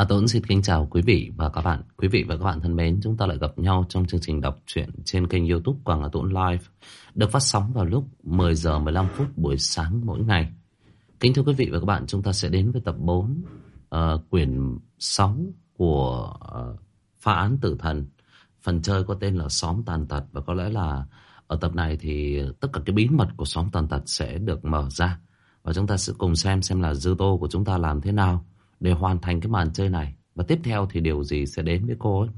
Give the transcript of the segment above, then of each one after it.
À, Tuấn xin kính chào quý vị và các bạn. Quý vị và các bạn thân mến, chúng ta lại gặp nhau trong chương trình đọc truyện trên kênh youtube Quảng Hà Tuấn Live, được phát sóng vào lúc 10 giờ 15 phút buổi sáng mỗi ngày. Kính thưa quý vị và các bạn, chúng ta sẽ đến với tập 4, uh, ờ, quyển 6 của uh, Phá án tử thần. Phần chơi có tên là Xóm Tàn Tật và có lẽ là ở tập này thì tất cả cái bí mật của Xóm Tàn Tật sẽ được mở ra. Và chúng ta sẽ cùng xem xem là dư tô của chúng ta làm thế nào để hoàn thành cái màn chơi này. Và tiếp theo thì điều gì sẽ đến với cô ấy.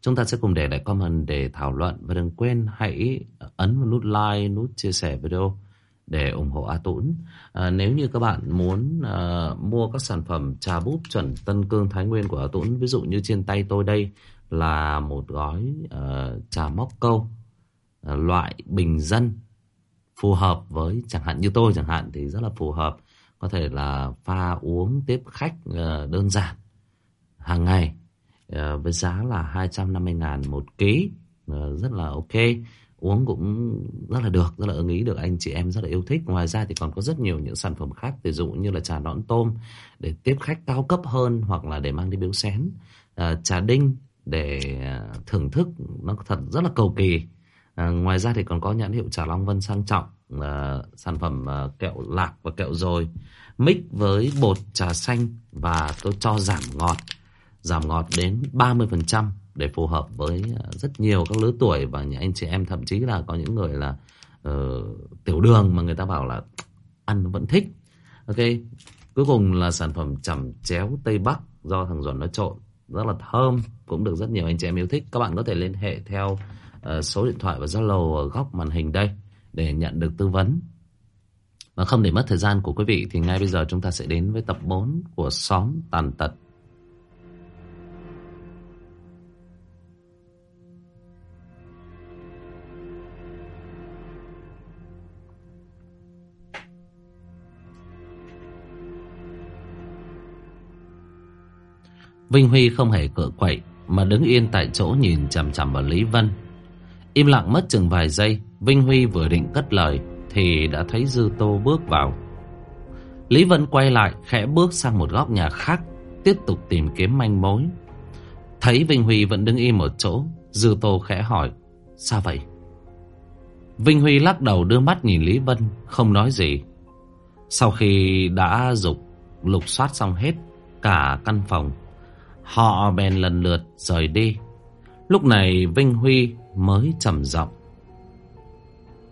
Chúng ta sẽ cùng để lại comment để thảo luận. Và đừng quên hãy ấn vào nút like, nút chia sẻ video để ủng hộ A Tũng. À, nếu như các bạn muốn à, mua các sản phẩm trà búp chuẩn Tân Cương Thái Nguyên của A Tũng, ví dụ như trên tay tôi đây là một gói à, trà móc câu à, loại bình dân phù hợp với chẳng hạn như tôi chẳng hạn thì rất là phù hợp có thể là pha uống tiếp khách ờ, đơn giản. Hàng ngày ờ, với giá là 250 ngàn một ký ờ, rất là ok. Uống cũng rất là được rất là ưng ý được. Anh chị em rất là yêu thích. Ngoài ra thì còn có rất nhiều những sản phẩm khác ví dụ như là trà nõn tôm để tiếp khách cao cấp hơn hoặc là để mang đi biếu xén. Trà đinh để thưởng thức nó thật rất là cầu kỳ. À, ngoài ra thì còn có nhãn hiệu trà Long Vân sang trọng, uh, sản phẩm uh, kẹo lạc và kẹo rồi mix với bột trà xanh và tôi cho giảm ngọt, giảm ngọt đến 30% để phù hợp với à, rất nhiều các lứa tuổi và những anh chị em thậm chí là có những người là uh, tiểu đường mà người ta bảo là ăn vẫn thích. Ok, cuối cùng là sản phẩm chẩm chéo Tây Bắc do thằng Duẩn nó trộn rất là thơm cũng được rất nhiều anh chị em yêu thích. Các bạn có thể liên hệ theo ờ, số điện thoại và Zalo ở góc màn hình đây để nhận được tư vấn. Và không để mất thời gian của quý vị thì ngay bây giờ chúng ta sẽ đến với tập 4 của Xóm Tàn Tật. Vinh Huy không hề cựa quậy, mà đứng yên tại chỗ nhìn chằm chằm vào Lý Vân. Im lặng mất chừng vài giây, Vinh Huy vừa định cất lời Thì đã thấy Dư Tô bước vào. Lý Vân quay lại, Khẽ bước sang một góc nhà khác, Tiếp tục tìm kiếm manh mối. Thấy Vinh Huy vẫn đứng im một chỗ, Dư Tô khẽ hỏi, Sao vậy? Vinh Huy lắc đầu đưa mắt nhìn Lý Vân, Không nói gì. Sau khi đã dục, lục soát xong hết Cả căn phòng, Họ bèn lần lượt rời đi. Lúc này Vinh Huy mới trầm giọng.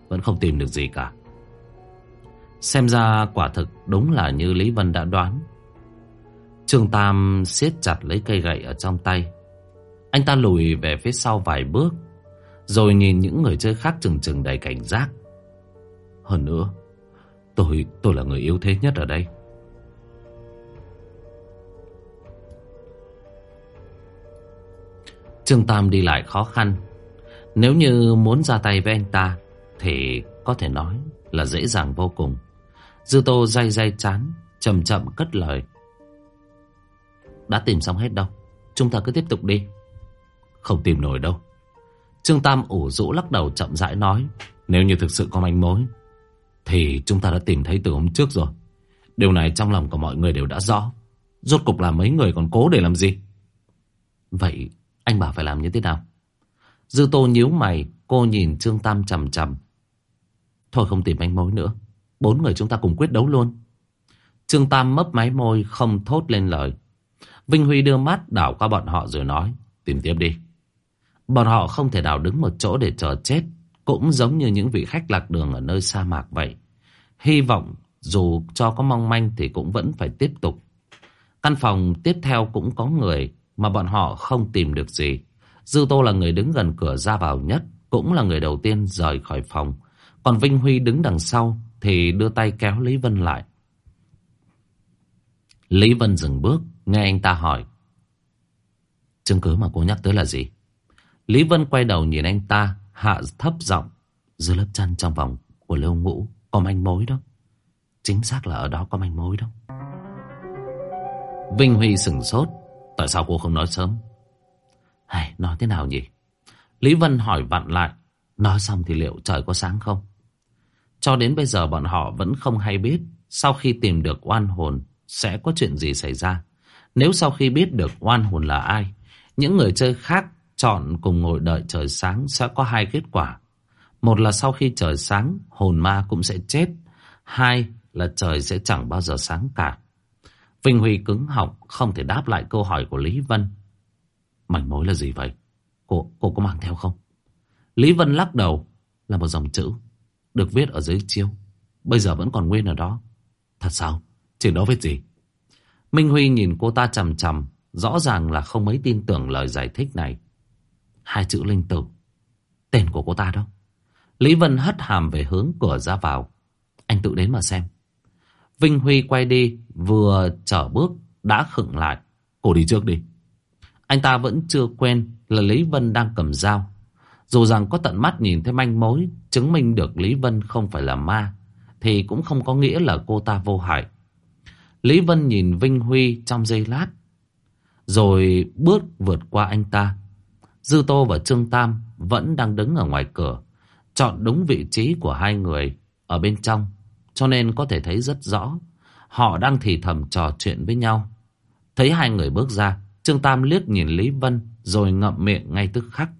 Vẫn không tìm được gì cả. Xem ra quả thực đúng là như Lý Vân đã đoán. Trương Tam siết chặt lấy cây gậy ở trong tay. Anh ta lùi về phía sau vài bước Rồi nhìn những người chơi khác chừng chừng đầy cảnh giác. Hơn nữa Tôi, tôi là người yếu thế nhất ở đây. Trương Tam đi lại khó khăn nếu như muốn ra tay với anh ta, Thì có thể nói là dễ dàng vô cùng. Dư tô day day chán, Chậm chậm cất lời. Đã tìm xong hết đâu? Chúng ta cứ tiếp tục đi. Không tìm nổi đâu. Trương Tam ủ rũ lắc đầu chậm rãi nói, Nếu như thực sự có manh mối, Thì chúng ta đã tìm thấy từ hôm trước rồi. Điều này trong lòng của mọi người đều đã rõ. Rốt cục là mấy người còn cố để làm gì? Vậy anh bảo phải làm như thế nào? Dư tô nhíu mày, cô nhìn Trương Tam chầm chầm. Thôi không tìm manh mối nữa. Bốn người chúng ta cùng quyết đấu luôn. Trương Tam mấp máy môi, không thốt lên lời. Vinh Huy đưa mắt đảo qua bọn họ rồi nói, tìm tiếp đi. Bọn họ không thể nào đứng một chỗ để chờ chết, cũng giống như những vị khách lạc đường ở nơi sa mạc vậy. Hy vọng dù cho có mong manh thì cũng vẫn phải tiếp tục. Căn phòng tiếp theo cũng có người mà bọn họ không tìm được gì. Dư Tô là người đứng gần cửa ra vào nhất, cũng là người đầu tiên rời khỏi phòng. Còn Vinh Huy đứng đằng sau thì đưa tay kéo Lý Vân lại. Lý Vân dừng bước, nghe anh ta hỏi. Chứng cứ mà cô nhắc tới là gì? Lý Vân quay đầu nhìn anh ta, hạ thấp giọng. Dưới lớp chăn trong vòng của Lưu Ngũ có manh mối đó. Chính xác là ở đó có manh mối đó. Vinh Huy sừng sốt. Tại sao cô không nói sớm? Hay, nói thế nào nhỉ? Lý Vân hỏi vặn lại. Nói xong thì liệu trời có sáng không? Cho đến bây giờ bọn họ vẫn không hay biết sau khi tìm được oan hồn sẽ có chuyện gì xảy ra. Nếu sau khi biết được oan hồn là ai, những người chơi khác chọn cùng ngồi đợi trời sáng sẽ có hai kết quả. Một là sau khi trời sáng, hồn ma cũng sẽ chết. Hai là trời sẽ chẳng bao giờ sáng cả. Vinh Huy cứng họng, không thể đáp lại câu hỏi của Lý Vân. Mảnh mối là gì vậy? Cô, cô có mang theo không? Lý Vân lắc đầu là một dòng chữ được viết ở dưới chiếu. Bây giờ vẫn còn nguyên ở đó. Thật sao? Trên đó viết gì? Minh Huy nhìn cô ta chầm chầm, rõ ràng là không mấy tin tưởng lời giải thích này. Hai chữ linh tử. Tên của cô ta đó Lý Vân hất hàm về hướng cửa ra vào. Anh tự đến mà xem. Vinh Huy quay đi, vừa trở bước, đã khựng lại. Cô đi trước đi. Anh ta vẫn chưa quên là Lý Vân đang cầm dao. Dù rằng có tận mắt nhìn thấy manh mối, chứng minh được Lý Vân không phải là ma, thì cũng không có nghĩa là cô ta vô hại. Lý Vân nhìn Vinh Huy trong giây lát, rồi bước vượt qua anh ta. Dư Tô và Trương Tam vẫn đang đứng ở ngoài cửa, chọn đúng vị trí của hai người ở bên trong, cho nên có thể thấy rất rõ. Họ đang thì thầm trò chuyện với nhau. Thấy hai người bước ra, Trương Tam liếc nhìn Lý Vân rồi ngậm miệng ngay tức khắc.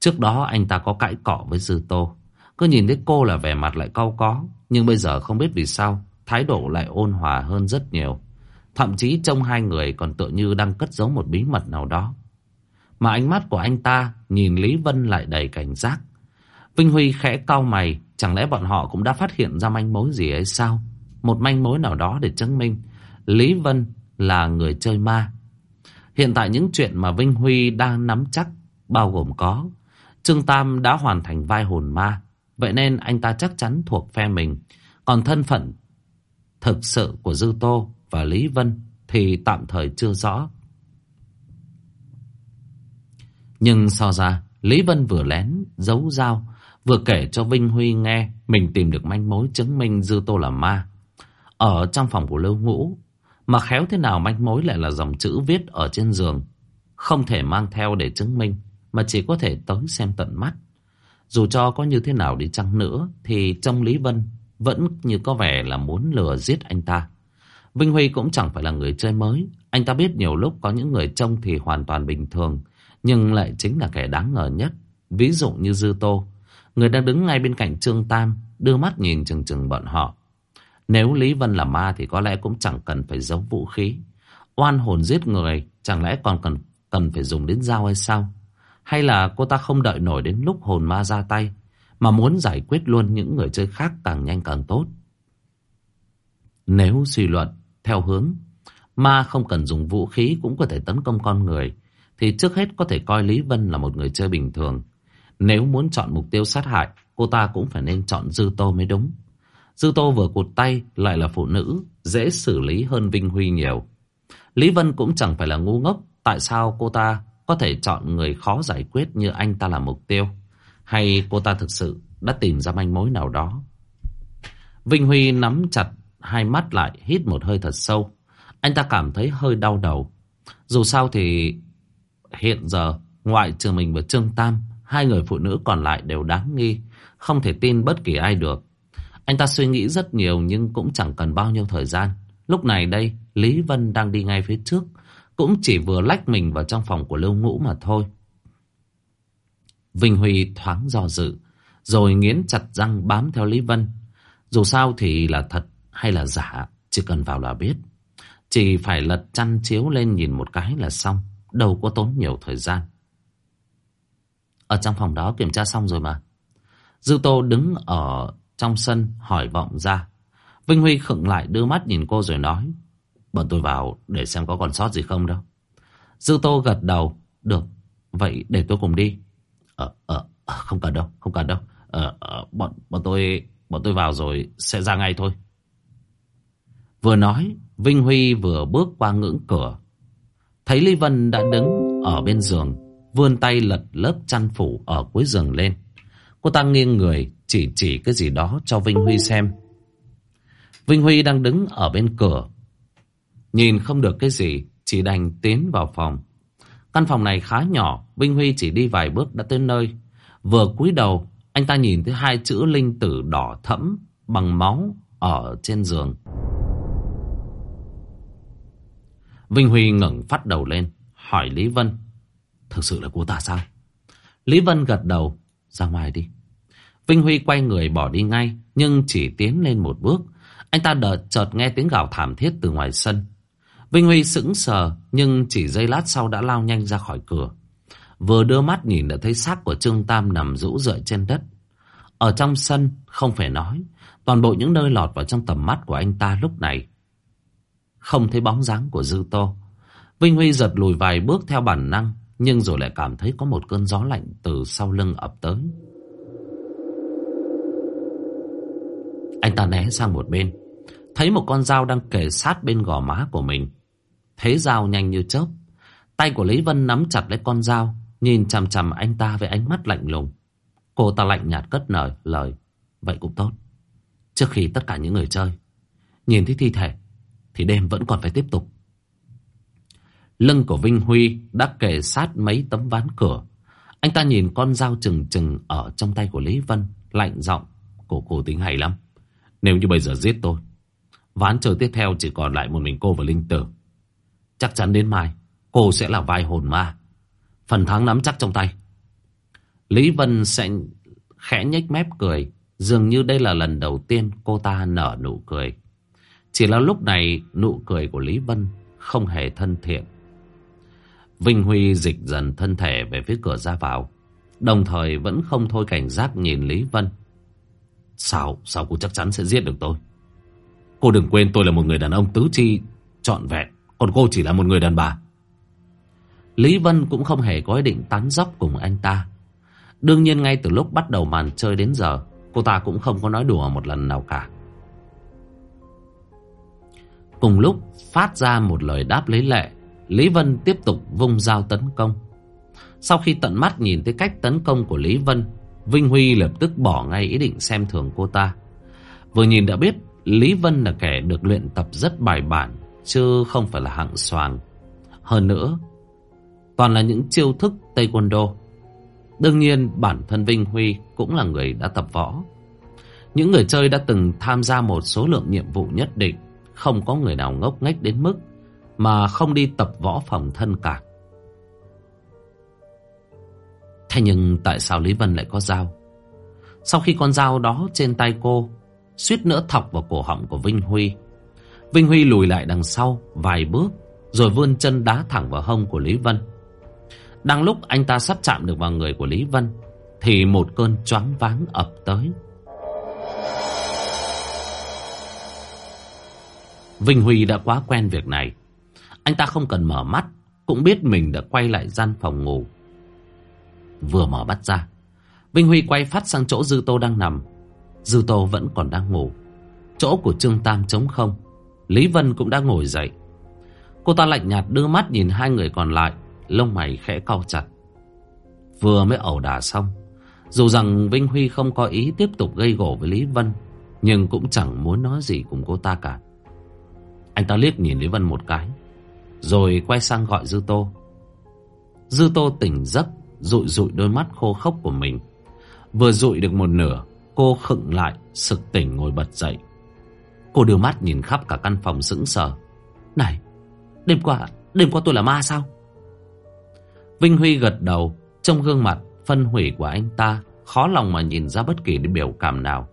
Trước đó anh ta có cãi cọ với Dư Tô. Cứ nhìn thấy cô là vẻ mặt lại cau có. Nhưng bây giờ không biết vì sao, thái độ lại ôn hòa hơn rất nhiều. Thậm chí trong hai người còn tựa như đang cất giấu một bí mật nào đó. Mà ánh mắt của anh ta nhìn Lý Vân lại đầy cảnh giác. Vinh Huy khẽ cau mày, chẳng lẽ bọn họ cũng đã phát hiện ra manh mối gì ấy sao? Một manh mối nào đó để chứng minh Lý Vân là người chơi ma. Hiện tại những chuyện mà Vinh Huy đang nắm chắc bao gồm có Trương Tam đã hoàn thành vai hồn ma, vậy nên anh ta chắc chắn thuộc phe mình. Còn thân phận thực sự của Dư Tô và Lý Vân thì tạm thời chưa rõ. Nhưng so ra, Lý Vân vừa lén, giấu dao, vừa kể cho Vinh Huy nghe mình tìm được manh mối chứng minh Dư Tô là ma. Ở trong phòng của Lưu Ngũ, mà khéo thế nào manh mối lại là dòng chữ viết ở trên giường. Không thể mang theo để chứng minh mà chỉ có thể tới xem tận mắt. Dù cho có như thế nào đi chăng nữa thì trong Lý Vân vẫn như có vẻ là muốn lừa giết anh ta. Vinh Huy cũng chẳng phải là người chơi mới. Anh ta biết nhiều lúc có những người trông thì hoàn toàn bình thường nhưng lại chính là kẻ đáng ngờ nhất. Ví dụ như Dư Tô, người đang đứng ngay bên cạnh Trương Tam đưa mắt nhìn chừng chừng bọn họ. Nếu Lý Vân là ma thì có lẽ cũng chẳng cần phải giấu vũ khí. Oan hồn giết người, chẳng lẽ còn cần cần phải dùng đến dao hay sao? Hay là cô ta không đợi nổi đến lúc hồn ma ra tay, Mà muốn giải quyết luôn những người chơi khác càng nhanh càng tốt Nếu suy luận theo hướng, Ma không cần dùng vũ khí cũng có thể tấn công con người, Thì trước hết có thể coi Lý Vân là một người chơi bình thường Nếu muốn chọn mục tiêu sát hại, Cô ta cũng phải nên chọn Dư Tô mới đúng Dư Tô vừa cụt tay lại là phụ nữ, Dễ xử lý hơn Vinh Huy nhiều. Lý Vân cũng chẳng phải là ngu ngốc, Tại sao cô ta có thể chọn người khó giải quyết như anh ta là mục tiêu? Hay cô ta thực sự đã tìm ra manh mối nào đó? Vinh Huy nắm chặt hai mắt lại, hít một hơi thật sâu. Anh ta cảm thấy hơi đau đầu. Dù sao thì hiện giờ, ngoại trừ mình và Trương Tam, Hai người phụ nữ còn lại đều đáng nghi, Không thể tin bất kỳ ai được. Anh ta suy nghĩ rất nhiều nhưng cũng chẳng cần bao nhiêu thời gian Lúc này đây Lý Vân đang đi ngay phía trước cũng chỉ vừa lách mình vào trong phòng của Lưu Ngũ mà thôi. Vinh Huy thoáng do dự, rồi nghiến chặt răng bám theo Lý Vân. Dù sao thì là thật hay là giả, chỉ cần vào là biết. Chỉ phải lật chăn chiếu lên nhìn một cái là xong, đâu có tốn nhiều thời gian. Ở trong phòng đó kiểm tra xong rồi mà. Dư Tô đứng ở trong sân hỏi vọng ra. Vinh Huy khựng lại đưa mắt nhìn cô rồi nói. Bọn tôi vào để xem có còn sót gì không đâu. Dư Tô gật đầu. Được, vậy để tôi cùng đi. Ờ, ờ, ờ, không cần đâu, không cần đâu. Ờ, ờ, bọn, bọn tôi bọn tôi vào rồi sẽ ra ngay thôi. Vừa nói, Vinh Huy vừa bước qua ngưỡng cửa. Thấy Lý Vân đã đứng ở bên giường, vươn tay lật lớp chăn phủ ở cuối giường lên. Cô ta nghiêng người, chỉ chỉ cái gì đó cho Vinh Huy xem. Vinh Huy đang đứng ở bên cửa, Nhìn không được cái gì, chỉ đành tiến vào phòng. Căn phòng này khá nhỏ, Vinh Huy chỉ đi vài bước đã tới nơi. Vừa cúi đầu, anh ta nhìn thấy hai chữ linh tử đỏ thẫm bằng máu ở trên giường. Vinh Huy ngẩng phát đầu lên, hỏi Lý Vân. Thực sự là cô ta sao? Lý Vân gật đầu, ra ngoài đi. Vinh Huy quay người bỏ đi ngay, nhưng chỉ tiến lên một bước. Anh ta đợt chợt nghe tiếng gào thảm thiết từ ngoài sân. Vinh Huy sững sờ, nhưng chỉ giây lát sau đã lao nhanh ra khỏi cửa. Vừa đưa mắt nhìn đã thấy xác của Trương Tam nằm rũ rượi trên đất. Ở trong sân, không phải nói, toàn bộ những nơi lọt vào trong tầm mắt của anh ta lúc này. Không thấy bóng dáng của Dư Tô. Vinh Huy giật lùi vài bước theo bản năng, nhưng rồi lại cảm thấy có một cơn gió lạnh từ sau lưng ập tới. Anh ta né sang một bên, thấy một con dao đang kề sát bên gò má của mình. Thế dao nhanh như chớp, tay của Lý Vân nắm chặt lấy con dao, nhìn chằm chằm anh ta với ánh mắt lạnh lùng. Cô ta lạnh nhạt cất lời, lời. Vậy cũng tốt. Trước khi tất cả những người chơi nhìn thấy thi thể, thì đêm vẫn còn phải tiếp tục. Lưng của Vinh Huy đã kề sát mấy tấm ván cửa. Anh ta nhìn con dao chừng chừng ở trong tay của Lý Vân, lạnh giọng. Cổ cổ tính hay lắm. Nếu như bây giờ giết tôi, ván chơi tiếp theo chỉ còn lại một mình cô và Linh Tử. Chắc chắn đến mai, cô sẽ là vai hồn ma. Phần thắng nắm chắc trong tay. Lý Vân sẽ khẽ nhếch mép cười. Dường như đây là lần đầu tiên cô ta nở nụ cười. Chỉ là lúc này nụ cười của Lý Vân không hề thân thiện. Vinh Huy dịch dần thân thể về phía cửa ra vào. Đồng thời vẫn không thôi cảnh giác nhìn Lý Vân. Sao, sao cô chắc chắn sẽ giết được tôi? Cô đừng quên tôi là một người đàn ông tứ chi trọn vẹn. Còn cô chỉ là một người đàn bà. Lý Vân cũng không hề có ý định tán dóc cùng anh ta. Đương nhiên ngay từ lúc bắt đầu màn chơi đến giờ, cô ta cũng không có nói đùa một lần nào cả. Cùng lúc phát ra một lời đáp lấy lệ, Lý Vân tiếp tục vung dao tấn công. Sau khi tận mắt nhìn thấy cách tấn công của Lý Vân, Vinh Huy lập tức bỏ ngay ý định xem thường cô ta. Vừa nhìn đã biết Lý Vân là kẻ được luyện tập rất bài bản, chứ không phải là hạng soàng. Hơn nữa, toàn là những chiêu thức taekwondo. Đương nhiên bản thân Vinh Huy cũng là người đã tập võ. Những người chơi đã từng tham gia một số lượng nhiệm vụ nhất định, không có người nào ngốc nghếch đến mức mà không đi tập võ phòng thân cả. Thế nhưng tại sao Lý Vân lại có dao? Sau khi con dao đó trên tay cô, suýt nữa thọc vào cổ họng của Vinh Huy. Vinh Huy lùi lại đằng sau vài bước, rồi vươn chân đá thẳng vào hông của Lý Vân. Đang lúc anh ta sắp chạm được vào người của Lý Vân, thì một cơn choáng váng ập tới. Vinh Huy đã quá quen việc này. Anh ta không cần mở mắt, cũng biết mình đã quay lại gian phòng ngủ. Vừa mở mắt ra, Vinh Huy quay phát sang chỗ Dư Tô đang nằm. Dư Tô vẫn còn đang ngủ. Chỗ của Trương Tam trống không. Lý Vân cũng đang ngồi dậy. Cô ta lạnh nhạt đưa mắt nhìn hai người còn lại, lông mày khẽ cau chặt. Vừa mới ẩu đả xong, dù rằng Vinh Huy không có ý tiếp tục gây gổ với Lý Vân, nhưng cũng chẳng muốn nói gì cùng cô ta cả. Anh ta liếc nhìn Lý Vân một cái, rồi quay sang gọi Dư Tô. Dư Tô tỉnh giấc, rụi rụi đôi mắt khô khốc của mình. Vừa rụi được một nửa, cô khựng lại, sực tỉnh ngồi bật dậy. Cô đưa mắt nhìn khắp cả căn phòng sững sờ. Này, đêm qua, đêm qua tôi là ma sao? Vinh Huy gật đầu, trong gương mặt phân hủy của anh ta, khó lòng mà nhìn ra bất kỳ biểu cảm nào.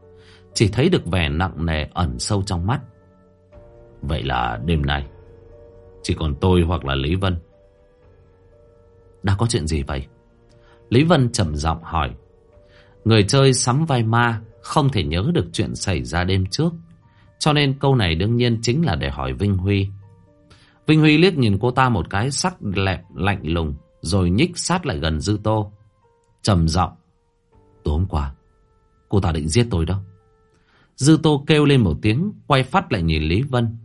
Chỉ thấy được vẻ nặng nề ẩn sâu trong mắt. Vậy là đêm nay, chỉ còn tôi hoặc là Lý Vân. Đã có chuyện gì vậy? Lý Vân trầm giọng hỏi. Người chơi sắm vai ma không thể nhớ được chuyện xảy ra đêm trước. Cho nên câu này đương nhiên chính là để hỏi Vinh Huy. Vinh Huy liếc nhìn cô ta một cái sắc lẹp lạnh lùng rồi nhích sát lại gần Dư Tô. trầm giọng Tối hôm qua, cô ta định giết tôi đó. Dư Tô kêu lên một tiếng, quay phát lại nhìn Lý Vân.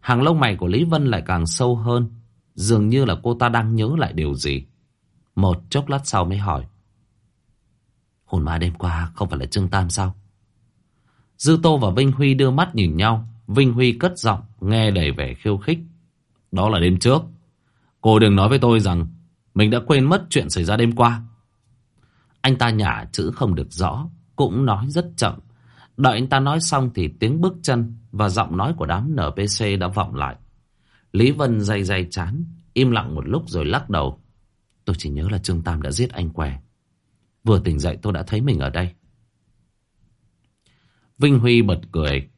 Hàng lông mày của Lý Vân lại càng sâu hơn, dường như là cô ta đang nhớ lại điều gì. Một chốc lát sau mới hỏi. Hồn ma đêm qua không phải là Trương Tam sao? Dư Tô và Vinh Huy đưa mắt nhìn nhau. Vinh Huy cất giọng, nghe đầy vẻ khiêu khích. Đó là đêm trước. Cô đừng nói với tôi rằng mình đã quên mất chuyện xảy ra đêm qua. Anh ta nhả chữ không được rõ, cũng nói rất chậm. Đợi anh ta nói xong thì tiếng bước chân và giọng nói của đám NPC đã vọng lại. Lý Vân day day chán, im lặng một lúc rồi lắc đầu. Tôi chỉ nhớ là Trương Tam đã giết anh què. Vừa tỉnh dậy tôi đã thấy mình ở đây. Vinh Huy bật cười.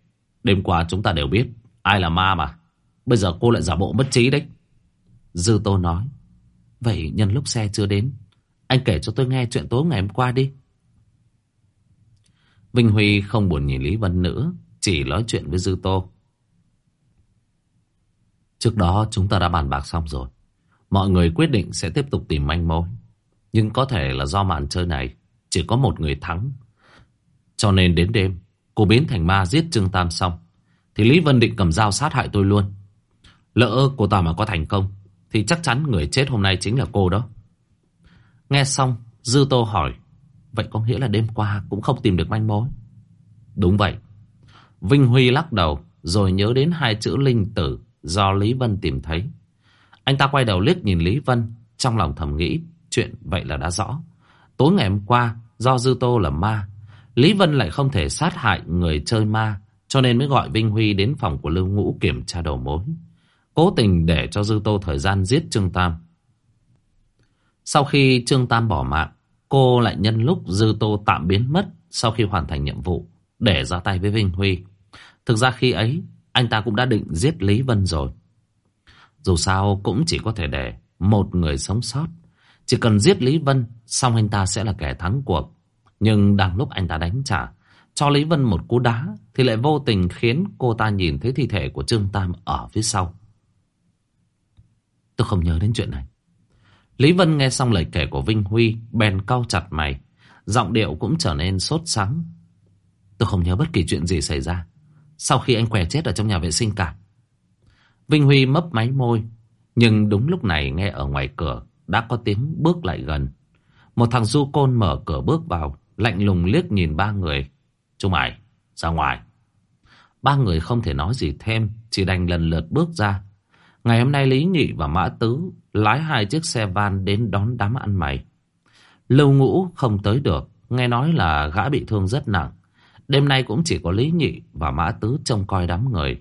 Đêm qua chúng ta đều biết ai là ma mà. Bây giờ cô lại giả bộ mất trí đấy. Dư Tô nói. Vậy nhân lúc xe chưa đến, anh kể cho tôi nghe chuyện tối ngày hôm qua đi. Vinh Huy không buồn nhìn Lý Vân nữa, chỉ nói chuyện với Dư Tô. Trước đó chúng ta đã bàn bạc xong rồi. Mọi người quyết định sẽ tiếp tục tìm manh mối. Nhưng có thể là do màn chơi này chỉ có một người thắng. Cho nên đến đêm, cô biến thành ma giết Trương Tam xong. Thì Lý Vân định cầm dao sát hại tôi luôn. Lỡ cô ta mà có thành công, thì chắc chắn người chết hôm nay chính là cô đó. Nghe xong, Dư Tô hỏi, vậy có nghĩa là đêm qua cũng không tìm được manh mối? Đúng vậy. Vinh Huy lắc đầu, rồi nhớ đến hai chữ linh tử do Lý Vân tìm thấy. Anh ta quay đầu liếc nhìn Lý Vân, trong lòng thầm nghĩ, chuyện vậy là đã rõ. Tối ngày hôm qua, do Dư Tô là ma, Lý Vân lại không thể sát hại người chơi ma, cho nên mới gọi Vinh Huy đến phòng của Lưu Ngũ kiểm tra đầu mối. Cố tình để cho Dư Tô thời gian giết Trương Tam. Sau khi Trương Tam bỏ mạng, cô lại nhân lúc Dư Tô tạm biến mất sau khi hoàn thành nhiệm vụ để ra tay với Vinh Huy. Thực ra khi ấy, anh ta cũng đã định giết Lý Vân rồi. Dù sao cũng chỉ có thể để một người sống sót. Chỉ cần giết Lý Vân, xong anh ta sẽ là kẻ thắng cuộc. Nhưng đang lúc anh ta đánh trả, cho Lý Vân một cú đá, thì lại vô tình khiến cô ta nhìn thấy thi thể của Trương Tam ở phía sau. Tôi không nhớ đến chuyện này. Lý Vân nghe xong lời kể của Vinh Huy, bèn cau chặt mày. Giọng điệu cũng trở nên sốt sắng. Tôi không nhớ bất kỳ chuyện gì xảy ra. Sau khi anh què chết ở trong nhà vệ sinh cả. Vinh Huy mấp máy môi. Nhưng đúng lúc này nghe ở ngoài cửa đã có tiếng bước lại gần. Một thằng du côn mở cửa bước vào, lạnh lùng liếc nhìn ba người. Chúng mày, ra ngoài. Ba người không thể nói gì thêm, chỉ đành lần lượt bước ra. Ngày hôm nay Lý Nhị và Mã Tứ lái hai chiếc xe van đến đón đám ăn mày. Lưu Ngũ không tới được, nghe nói là gã bị thương rất nặng. Đêm nay cũng chỉ có Lý Nhị và Mã Tứ trông coi đám người.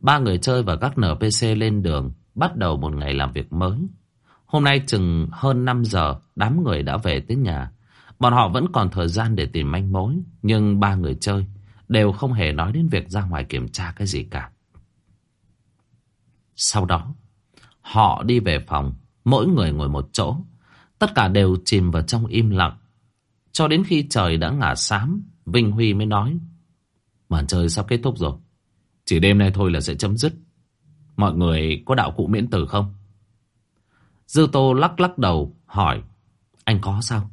Ba người chơi và các NPC lên đường, bắt đầu một ngày làm việc mới. Hôm nay chừng hơn 5 giờ, đám người đã về tới nhà. Bọn họ vẫn còn thời gian để tìm manh mối, nhưng ba người chơi đều không hề nói đến việc ra ngoài kiểm tra cái gì cả. Sau đó, họ đi về phòng, mỗi người ngồi một chỗ. Tất cả đều chìm vào trong im lặng. Cho đến khi trời đã ngả xám, Vinh Huy mới nói. Màn chơi sắp kết thúc rồi. Chỉ đêm nay thôi là sẽ chấm dứt. Mọi người có đạo cụ miễn tử không? Dư Tô lắc lắc đầu, hỏi. Anh có sao?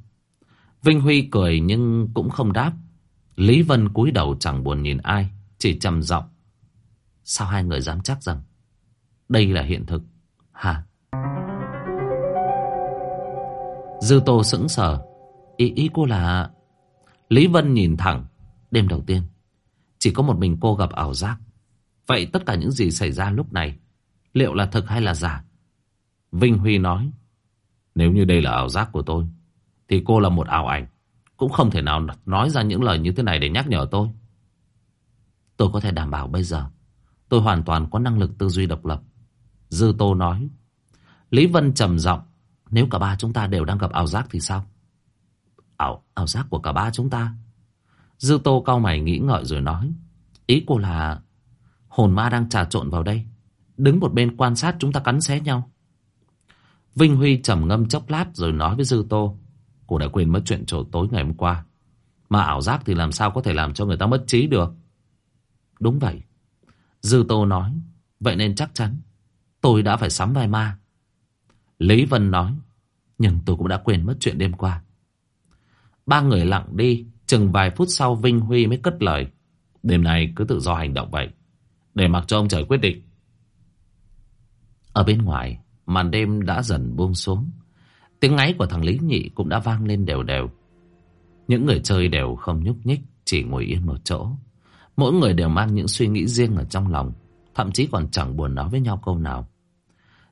Vinh Huy cười nhưng cũng không đáp. Lý Vân cúi đầu chẳng buồn nhìn ai, chỉ trầm giọng. Sao hai người dám chắc rằng đây là hiện thực? Hả? Dư Tô sững sờ. Ý, ý cô là... Lý Vân nhìn thẳng. Đêm đầu tiên, chỉ có một mình cô gặp ảo giác. Vậy tất cả những gì xảy ra lúc này, liệu là thực hay là giả? Vinh Huy nói. Nếu như đây là ảo giác của tôi, thì cô là một ảo ảnh. Cũng không thể nào nói ra những lời như thế này để nhắc nhở tôi. Tôi có thể đảm bảo bây giờ, tôi hoàn toàn có năng lực tư duy độc lập. Dư Tô nói. Lý Vân trầm giọng Nếu cả ba chúng ta đều đang gặp ảo giác thì sao? Ảo, ảo giác của cả ba chúng ta. Dư Tô cao mày nghĩ ngợi rồi nói. Ý cô là hồn ma đang trà trộn vào đây. Đứng một bên quan sát chúng ta cắn xé nhau. Vinh Huy trầm ngâm chốc lát rồi nói với Dư Tô. Cô đã quên mất chuyện trổ tối ngày hôm qua. Mà ảo giác thì làm sao có thể làm cho người ta mất trí được. Đúng vậy. Dư Tô nói. Vậy nên chắc chắn, tôi đã phải sắm vai ma. Lý Vân nói. Nhưng tôi cũng đã quên mất chuyện đêm qua. Ba người lặng đi. Chừng vài phút sau Vinh Huy mới cất lời. Đêm nay cứ tự do hành động vậy. Để mặc cho ông trời quyết định. Ở bên ngoài, màn đêm đã dần buông xuống. Tiếng ngáy của thằng Lý Nhị cũng đã vang lên đều đều. Những người chơi đều không nhúc nhích, chỉ ngồi yên một chỗ. Mỗi người đều mang những suy nghĩ riêng ở trong lòng, thậm chí còn chẳng buồn nói với nhau câu nào.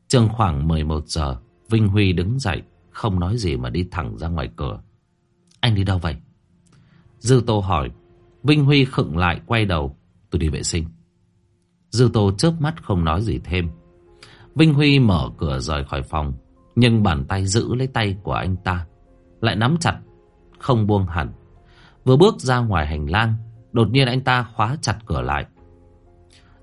Chừng khoảng 11 giờ, Vinh Huy đứng dậy, không nói gì mà đi thẳng ra ngoài cửa. Anh đi đâu vậy? Dư Tô hỏi. Vinh Huy khựng lại quay đầu. Tôi đi vệ sinh. Dư Tô chớp mắt không nói gì thêm. Vinh Huy mở cửa rời khỏi phòng, Nhưng bàn tay giữ lấy tay của anh ta Lại nắm chặt, Không buông hẳn. Vừa bước ra ngoài hành lang, Đột nhiên anh ta khóa chặt cửa lại.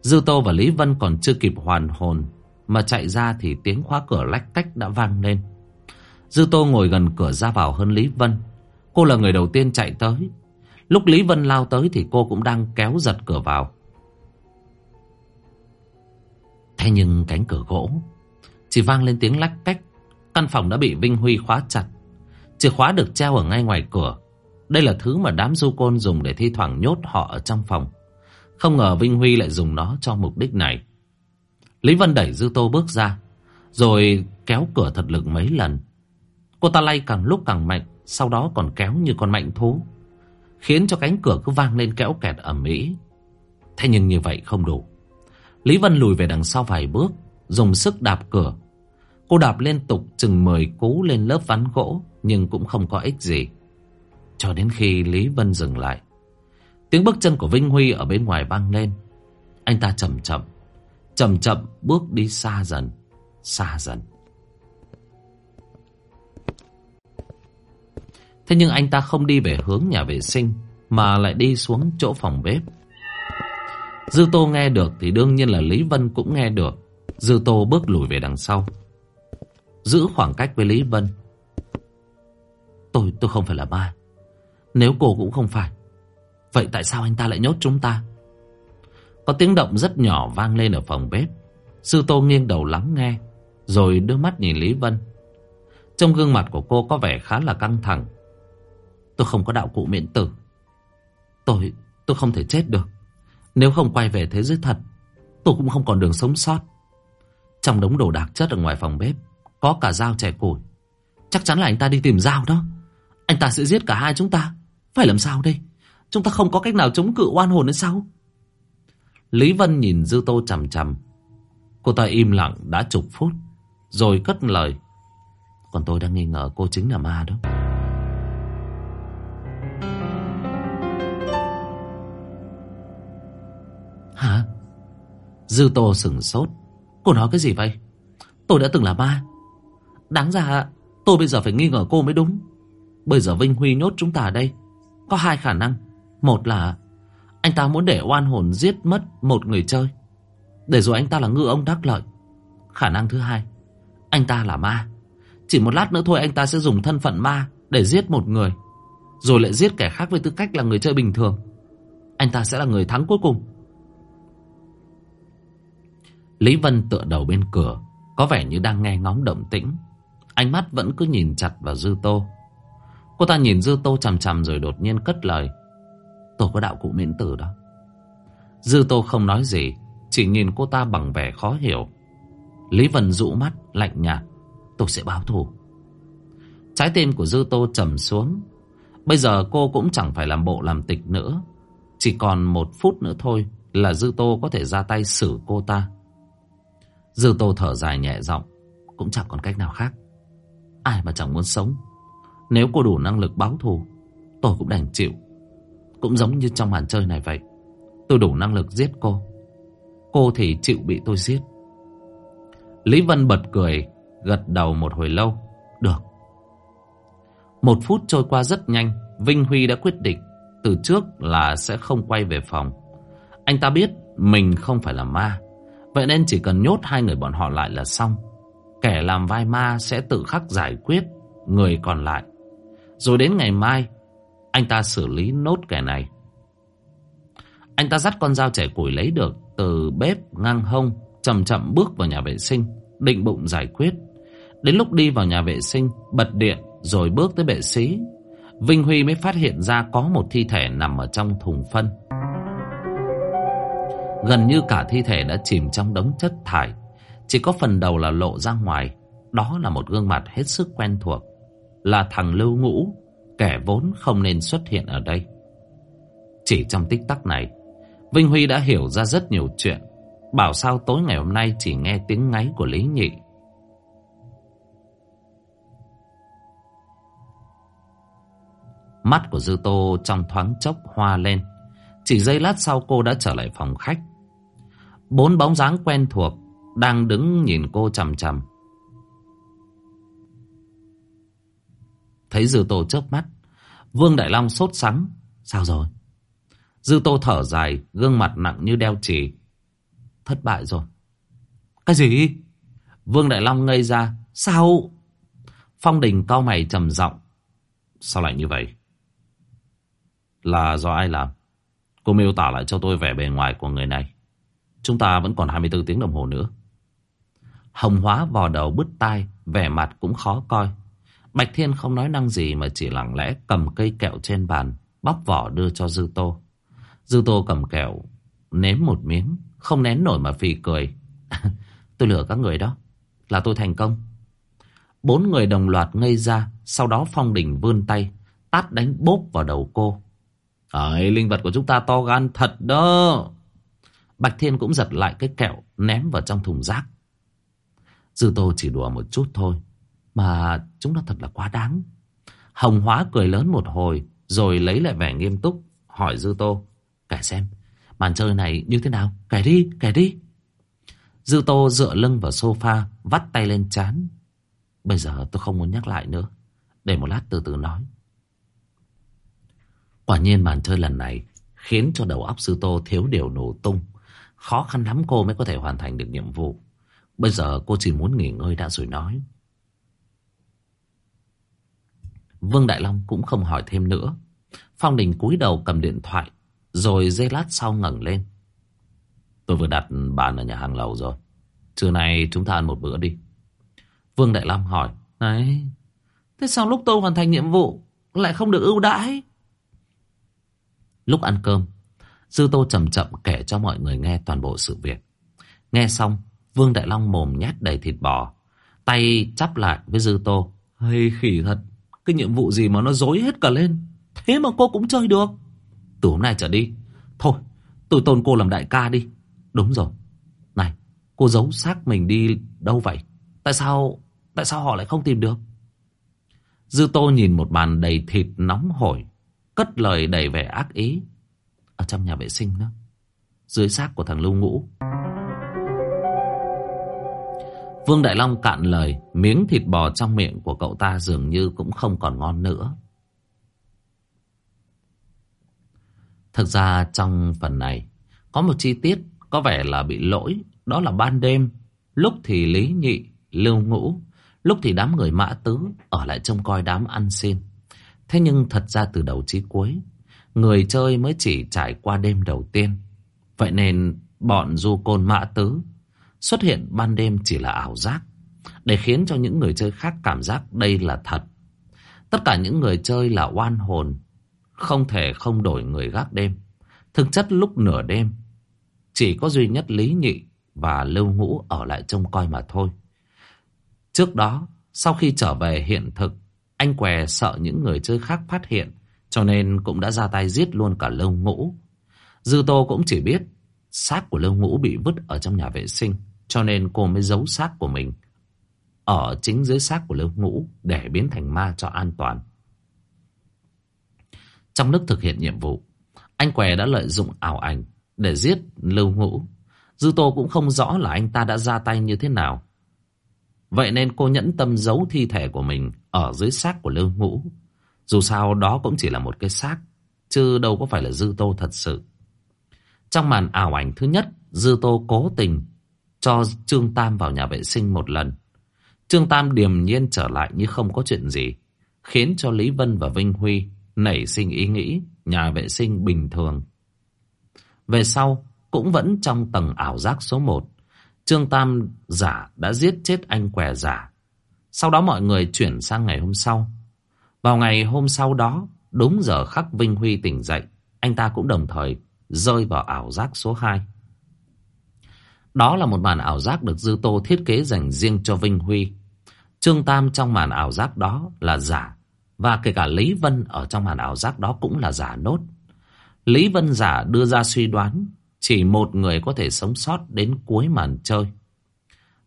Dư Tô và Lý Vân còn chưa kịp hoàn hồn Mà chạy ra thì tiếng khóa cửa lách cách đã vang lên. Dư Tô ngồi gần cửa ra vào hơn Lý Vân. Cô là người đầu tiên chạy tới. Lúc Lý Vân lao tới thì cô cũng đang kéo giật cửa vào. Thế nhưng cánh cửa gỗ Chỉ vang lên tiếng lách cách. Căn phòng đã bị Vinh Huy khóa chặt. Chìa khóa được treo ở ngay ngoài cửa. Đây là thứ mà đám du côn dùng để thi thoảng nhốt họ ở trong phòng. Không ngờ Vinh Huy lại dùng nó cho mục đích này. Lý Vân đẩy Dư Tô bước ra, Rồi kéo cửa thật lực mấy lần. Cô ta lay càng lúc càng mạnh, Sau đó còn kéo như con mạnh thú, Khiến cho cánh cửa cứ vang lên kéo kẹt ở mỹ Thế nhưng như vậy không đủ. Lý Vân lùi về đằng sau vài bước, Dùng sức đạp cửa. Cô đạp liên tục chừng 10 cú lên lớp ván gỗ, Nhưng cũng không có ích gì. Cho đến khi Lý Vân dừng lại, Tiếng bước chân của Vinh Huy ở bên ngoài vang lên. Anh ta chậm chậm Chậm chậm bước đi xa dần Xa dần. Thế nhưng anh ta không đi về hướng nhà vệ sinh, Mà lại đi xuống chỗ phòng bếp. Dư Tô nghe được thì đương nhiên là Lý Vân cũng nghe được. Dư Tô bước lùi về đằng sau. Giữ khoảng cách với Lý Vân. Tôi, tôi không phải là ma. Nếu cô cũng không phải. Vậy tại sao anh ta lại nhốt chúng ta? Có tiếng động rất nhỏ vang lên ở phòng bếp. Dư Tô nghiêng đầu lắng nghe. Rồi đưa mắt nhìn Lý Vân. Trong gương mặt của cô có vẻ khá là căng thẳng. Tôi không có đạo cụ miễn tử. Tôi, tôi không thể chết được. Nếu không quay về thế giới thật, Tôi cũng không còn đường sống sót. Trong đống đồ đạc chất ở ngoài phòng bếp, Có cả dao chẻ củi. Chắc chắn là anh ta đi tìm dao đó. Anh ta sẽ giết cả hai chúng ta. Phải làm sao đây? Chúng ta không có cách nào chống cự oan hồn nữa sao? Lý Vân nhìn Dư Tô chằm chằm. Cô ta im lặng đã chục phút, Rồi cất lời. Còn tôi đang nghi ngờ cô chính là ma đó. Dư Tô sừng sốt. Cô nói cái gì vậy? Tôi đã từng là ma. Đáng ra, tôi bây giờ phải nghi ngờ cô mới đúng. Bây giờ Vinh Huy nhốt chúng ta ở đây. Có hai khả năng. Một là, anh ta muốn để oan hồn giết mất một người chơi. Để rồi anh ta là ngư ông đắc lợi. Khả năng thứ hai. Anh ta là ma. Chỉ một lát nữa thôi anh ta sẽ dùng thân phận ma để giết một người. Rồi lại giết kẻ khác với tư cách là người chơi bình thường. Anh ta sẽ là người thắng cuối cùng. Lý Vân tựa đầu bên cửa, Có vẻ như đang nghe ngóng động tĩnh. Ánh mắt vẫn cứ nhìn chặt vào Dư Tô. Cô ta nhìn Dư Tô chằm chằm rồi đột nhiên cất lời. Tôi có đạo cụ miễn tử đó. Dư Tô không nói gì, Chỉ nhìn cô ta bằng vẻ khó hiểu. Lý Vân dụ mắt, lạnh nhạt. Tôi sẽ báo thù. Trái tim của Dư Tô trầm xuống. Bây giờ cô cũng chẳng phải làm bộ làm tịch nữa. Chỉ còn một phút nữa thôi Là Dư Tô có thể ra tay xử cô ta. Dư Tô thở dài nhẹ giọng. Cũng chẳng còn cách nào khác. Ai mà chẳng muốn sống? Nếu cô đủ năng lực báo thù, Tôi cũng đành chịu. Cũng giống như trong màn chơi này vậy. Tôi đủ năng lực giết cô. Cô thì chịu bị tôi giết. Lý Vân bật cười, Gật đầu một hồi lâu. Được. Một phút trôi qua rất nhanh. Vinh Huy đã quyết định, Từ trước là sẽ không quay về phòng. Anh ta biết mình không phải là ma. Vậy nên chỉ cần nhốt hai người bọn họ lại là xong. Kẻ làm vai ma sẽ tự khắc giải quyết người còn lại. Rồi đến ngày mai, anh ta xử lý nốt kẻ này. Anh ta dắt con dao trẻ củi lấy được từ bếp ngang hông, chậm chậm bước vào nhà vệ sinh, định bụng giải quyết. Đến lúc đi vào nhà vệ sinh, bật điện rồi bước tới bệ xí. Vinh Huy mới phát hiện ra có một thi thể nằm ở trong thùng phân. Gần như cả thi thể đã chìm trong đống chất thải. Chỉ có phần đầu là lộ ra ngoài. Đó là một gương mặt hết sức quen thuộc. Là thằng Lưu Ngũ, Kẻ vốn không nên xuất hiện ở đây. Chỉ trong tích tắc này, Vinh Huy đã hiểu ra rất nhiều chuyện. Bảo sao tối ngày hôm nay chỉ nghe tiếng ngáy của Lý Nhị. Mắt của Dư Tô trong thoáng chốc hoa lên. Chỉ giây lát sau cô đã trở lại phòng khách. Bốn bóng dáng quen thuộc Đang đứng nhìn cô chằm chằm. Thấy Dư Tô chớp mắt, Vương Đại Long sốt sắng. Sao rồi? Dư Tô thở dài, Gương mặt nặng như đeo chỉ Thất bại rồi. Cái gì? Vương Đại Long ngây ra. Sao? Phong Đình cau mày trầm giọng. Sao lại như vậy? Là do ai làm? Cô miêu tả lại cho tôi vẻ bề ngoài của người này. Chúng ta vẫn còn 24 tiếng đồng hồ nữa. Hồng hóa vò đầu bứt tai Vẻ mặt cũng khó coi. Bạch Thiên không nói năng gì Mà chỉ lặng lẽ cầm cây kẹo trên bàn Bóc vỏ đưa cho Dư Tô. Dư Tô cầm kẹo Nếm một miếng Không nén nổi mà phì cười. Tôi lừa các người đó. Là tôi thành công. Bốn người đồng loạt ngây ra Sau đó Phong Đình vươn tay Tát đánh bốp vào đầu cô. Ấy, linh vật của chúng ta to gan thật đó. Bạch Thiên cũng giật lại cái kẹo Ném vào trong thùng rác. Dư Tô chỉ đùa một chút thôi Mà chúng nó thật là quá đáng. Hồng Hóa cười lớn một hồi Rồi lấy lại vẻ nghiêm túc Hỏi Dư Tô Kể xem Màn chơi này như thế nào? Kể đi, kể đi. Dư Tô dựa lưng vào sofa Vắt tay lên chán Bây giờ tôi không muốn nhắc lại nữa Để một lát từ từ nói. Quả nhiên màn chơi lần này Khiến cho đầu óc Sư Tô thiếu điều nổ tung. Khó khăn lắm cô mới có thể hoàn thành được nhiệm vụ. Bây giờ cô chỉ muốn nghỉ ngơi đã rồi nói. Vương Đại Long cũng không hỏi thêm nữa. Phong Đình cúi đầu cầm điện thoại, Rồi giây lát sau ngẩng lên. Tôi vừa đặt bàn ở nhà hàng lầu rồi. Trưa nay chúng ta ăn một bữa đi. Vương Đại Long hỏi, Này, Thế sao lúc tôi hoàn thành nhiệm vụ Lại không được ưu đãi? Lúc ăn cơm Dư Tô chậm chậm kể cho mọi người nghe toàn bộ sự việc. Nghe xong Vương Đại Long mồm nhét đầy thịt bò Tay chắp lại với Dư Tô. Hay khỉ thật Cái nhiệm vụ gì mà nó dối hết cả lên? Thế mà cô cũng chơi được. Từ hôm nay trở đi Thôi tôi tôn cô làm đại ca đi. Đúng rồi. Này cô giấu xác mình đi đâu vậy? Tại sao Tại sao họ lại không tìm được? Dư Tô nhìn một bàn đầy thịt nóng hổi Cất lời đầy vẻ ác ý ở trong nhà vệ sinh đó. Dưới xác của thằng Lưu Ngũ. Vương Đại Long cạn lời Miếng thịt bò trong miệng của cậu ta Dường như cũng không còn ngon nữa. Thực ra trong phần này Có một chi tiết Có vẻ là bị lỗi. Đó là ban đêm Lúc thì Lý Nhị, Lưu Ngũ Lúc thì đám người mã tứ Ở lại trông coi đám ăn xin. Thế nhưng thật ra từ đầu chí cuối Người chơi mới chỉ trải qua đêm đầu tiên. Vậy nên bọn du côn mã tứ Xuất hiện ban đêm chỉ là ảo giác, Để khiến cho những người chơi khác cảm giác đây là thật. Tất cả những người chơi là oan hồn, Không thể không đổi người gác đêm. Thực chất lúc nửa đêm, Chỉ có duy nhất Lý Nhị và Lưu Ngũ ở lại trông coi mà thôi. Trước đó, Sau khi trở về hiện thực, anh què sợ những người chơi khác phát hiện cho nên cũng đã ra tay giết luôn cả lâu ngũ. Dư Tô cũng chỉ biết Xác của lâu ngũ bị vứt ở trong nhà vệ sinh, Cho nên cô mới giấu xác của mình Ở chính dưới xác của lâu ngũ Để biến thành ma cho an toàn. Trong lúc thực hiện nhiệm vụ, Anh què đã lợi dụng ảo ảnh Để giết lâu ngũ. Dư Tô cũng không rõ là anh ta đã ra tay như thế nào. Vậy nên cô nhẫn tâm giấu thi thể của mình ở dưới xác của Lưu Ngũ. Dù sao đó cũng chỉ là một cái xác, chứ đâu có phải là Dư Tô thật sự. Trong màn ảo ảnh thứ nhất, Dư Tô cố tình cho Trương Tam vào nhà vệ sinh một lần. Trương Tam điềm nhiên trở lại như không có chuyện gì, khiến cho Lý Vân và Vinh Huy nảy sinh ý nghĩ nhà vệ sinh bình thường. Về sau, cũng vẫn trong tầng ảo giác số 1, Trương Tam giả đã giết chết anh què giả. Sau đó mọi người chuyển sang ngày hôm sau. Vào ngày hôm sau đó, đúng giờ khắc Vinh Huy tỉnh dậy, anh ta cũng đồng thời rơi vào ảo giác số 2. Đó là một màn ảo giác được Dư Tô thiết kế dành riêng cho Vinh Huy. Trương Tam trong màn ảo giác đó là giả, và kể cả Lý Vân ở trong màn ảo giác đó cũng là giả nốt. Lý Vân giả đưa ra suy đoán chỉ một người có thể sống sót đến cuối màn chơi.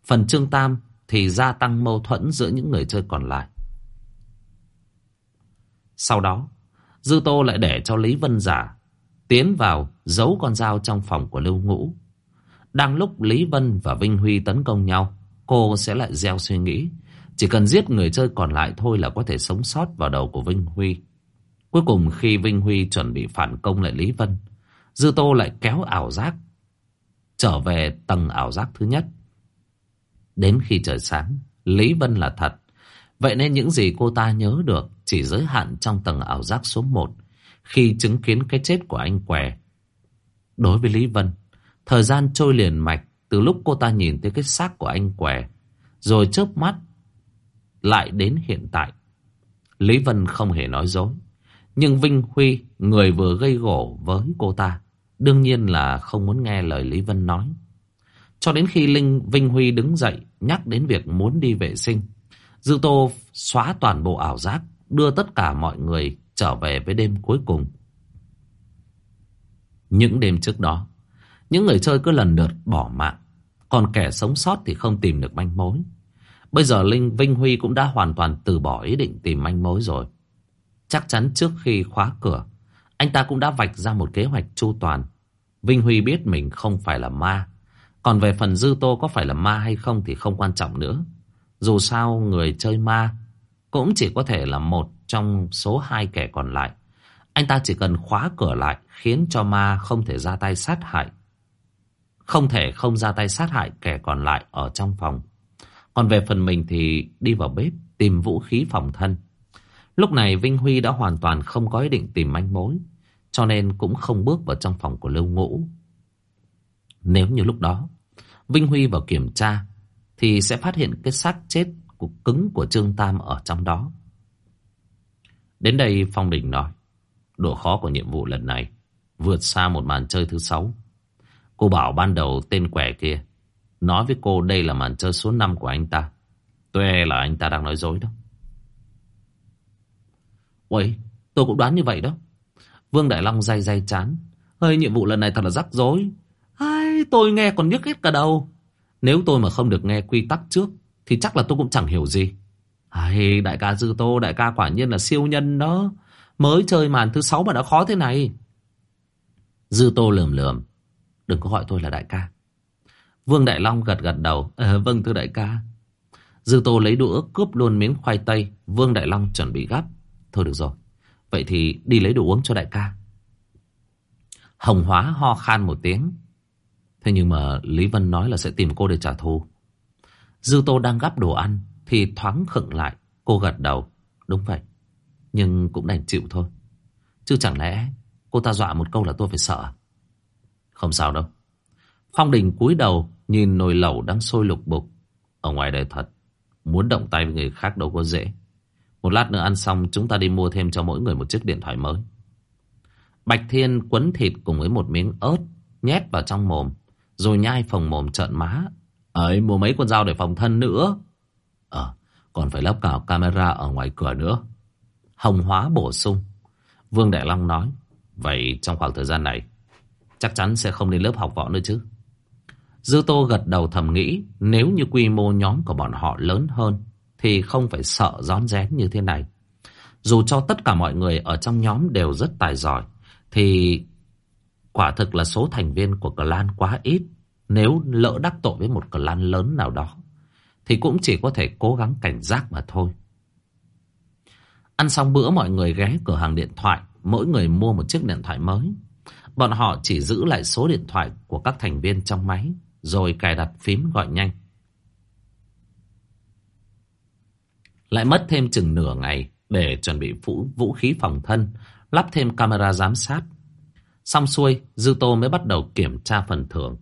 Phần Trương Tam thì gia tăng mâu thuẫn giữa những người chơi còn lại. Sau đó, Dư Tô lại để cho Lý Vân Giả tiến vào giấu con dao trong phòng của Lưu Ngũ. Đang lúc Lý Vân và Vinh Huy tấn công nhau, cô sẽ lại gieo suy nghĩ. Chỉ cần giết người chơi còn lại thôi là có thể sống sót vào đầu của Vinh Huy. Cuối cùng khi Vinh Huy chuẩn bị phản công lại Lý Vân, Dư Tô lại kéo ảo giác trở về tầng ảo giác thứ nhất. Đến khi trời sáng, Lý Vân là thật. Vậy nên những gì cô ta nhớ được chỉ giới hạn trong tầng ảo giác số 1 khi chứng kiến cái chết của anh què. Đối với Lý Vân, thời gian trôi liền mạch từ lúc cô ta nhìn thấy cái xác của anh què, rồi chớp mắt lại đến hiện tại. Lý Vân không hề nói dối. Nhưng Vinh Huy, người vừa gây gổ với cô ta, đương nhiên là không muốn nghe lời Lý Vân nói. Cho đến khi Linh Vinh Huy đứng dậy nhắc đến việc muốn đi vệ sinh, Dư Tô xóa toàn bộ ảo giác, đưa tất cả mọi người trở về với đêm cuối cùng. Những đêm trước đó, những người chơi cứ lần lượt bỏ mạng, còn kẻ sống sót thì không tìm được manh mối. Bây giờ Linh Vinh Huy cũng đã hoàn toàn từ bỏ ý định tìm manh mối rồi. Chắc chắn trước khi khóa cửa, anh ta cũng đã vạch ra một kế hoạch chu toàn. Vinh Huy biết mình không phải là ma. Còn về phần Dư Tô có phải là ma hay không thì không quan trọng nữa. Dù sao, người chơi ma cũng chỉ có thể là một trong số hai kẻ còn lại. Anh ta chỉ cần khóa cửa lại, khiến cho ma không thể ra tay sát hại. Không thể không ra tay sát hại kẻ còn lại ở trong phòng. Còn về phần mình thì đi vào bếp, tìm vũ khí phòng thân. Lúc này Vinh Huy đã hoàn toàn không có ý định tìm manh mối. Cho nên cũng không bước vào trong phòng của Lưu Ngũ. Nếu như lúc đó, Vinh Huy vào kiểm tra thì sẽ phát hiện cái xác chết của cứng của Trương Tam ở trong đó. Đến đây Phong Đình nói, độ khó của nhiệm vụ lần này vượt xa một màn chơi thứ sáu. Cô bảo ban đầu tên quẻ kia nói với cô đây là màn chơi số 5 của anh ta. Tôi e là anh ta đang nói dối đó. Ôi, tôi cũng đoán như vậy đó. Vương Đại Long day day chán. Hơi nhiệm vụ lần này thật là rắc rối. Ai, tôi nghe còn nhức hết cả đầu. Nếu tôi mà không được nghe quy tắc trước thì chắc là tôi cũng chẳng hiểu gì. Ai, đại ca Dư Tô, đại ca quả nhiên là siêu nhân đó. Mới chơi màn thứ sáu mà đã khó thế này. Dư Tô lườm lườm. Đừng có gọi tôi là đại ca. Vương Đại Long gật gật đầu. À, vâng thưa đại ca. Dư Tô lấy đũa cướp luôn miếng khoai tây. Vương Đại Long chuẩn bị gắp. Thôi được rồi. Vậy thì đi lấy đồ uống cho đại ca. Hồng Hóa ho khan một tiếng. Thế nhưng mà Lý Vân nói là sẽ tìm cô để trả thù. Dư Tô đang gắp đồ ăn thì thoáng khựng lại. Cô gật đầu. Đúng vậy. Nhưng cũng đành chịu thôi. Chứ chẳng lẽ cô ta dọa một câu là tôi phải sợ. Không sao đâu. Phong Đình cúi đầu nhìn nồi lẩu đang sôi lục bục. Ở ngoài đời thật. Muốn động tay với người khác đâu có dễ. Một lát nữa ăn xong, chúng ta đi mua thêm cho mỗi người một chiếc điện thoại mới. Bạch Thiên quấn thịt cùng với một miếng ớt nhét vào trong mồm. Rồi nhai phồng mồm trợn má. Ấy mua mấy con dao để phòng thân nữa. Ờ còn phải lắp cả camera ở ngoài cửa nữa. Hồng Hóa bổ sung. Vương Đại Long nói. Vậy trong khoảng thời gian này chắc chắn sẽ không đến lớp học võ nữa chứ. Dư Tô gật đầu thầm nghĩ nếu như quy mô nhóm của bọn họ lớn hơn thì không phải sợ rón rén như thế này. Dù cho tất cả mọi người ở trong nhóm đều rất tài giỏi, thì quả thực là số thành viên của clan quá ít. Nếu lỡ đắc tội với một clan lớn nào đó, thì cũng chỉ có thể cố gắng cảnh giác mà thôi. Ăn xong bữa mọi người ghé cửa hàng điện thoại, mỗi người mua một chiếc điện thoại mới. Bọn họ chỉ giữ lại số điện thoại của các thành viên trong máy, rồi cài đặt phím gọi nhanh. Lại mất thêm chừng nửa ngày để chuẩn bị vũ, vũ khí phòng thân, lắp thêm camera giám sát. Xong xuôi, Dư Tô mới bắt đầu kiểm tra phần thưởng.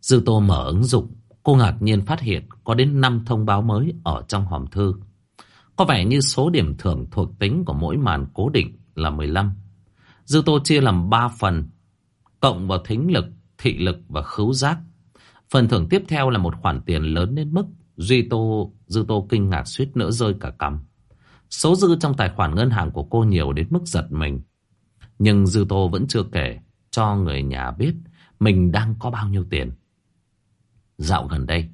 Dư Tô mở ứng dụng, cô ngạc nhiên phát hiện có đến 5 thông báo mới ở trong hòm thư. Có vẻ như số điểm thưởng thuộc tính của mỗi màn cố định là 15. Dư Tô chia làm 3 phần, cộng vào thính lực, thị lực và khứu giác. Phần thưởng tiếp theo là một khoản tiền lớn đến mức Duy Tô, Dư Tô kinh ngạc suýt nữa rơi cả cằm. Số dư trong tài khoản ngân hàng của cô nhiều đến mức giật mình. Nhưng Dư Tô vẫn chưa kể cho người nhà biết mình đang có bao nhiêu tiền. Dạo gần đây,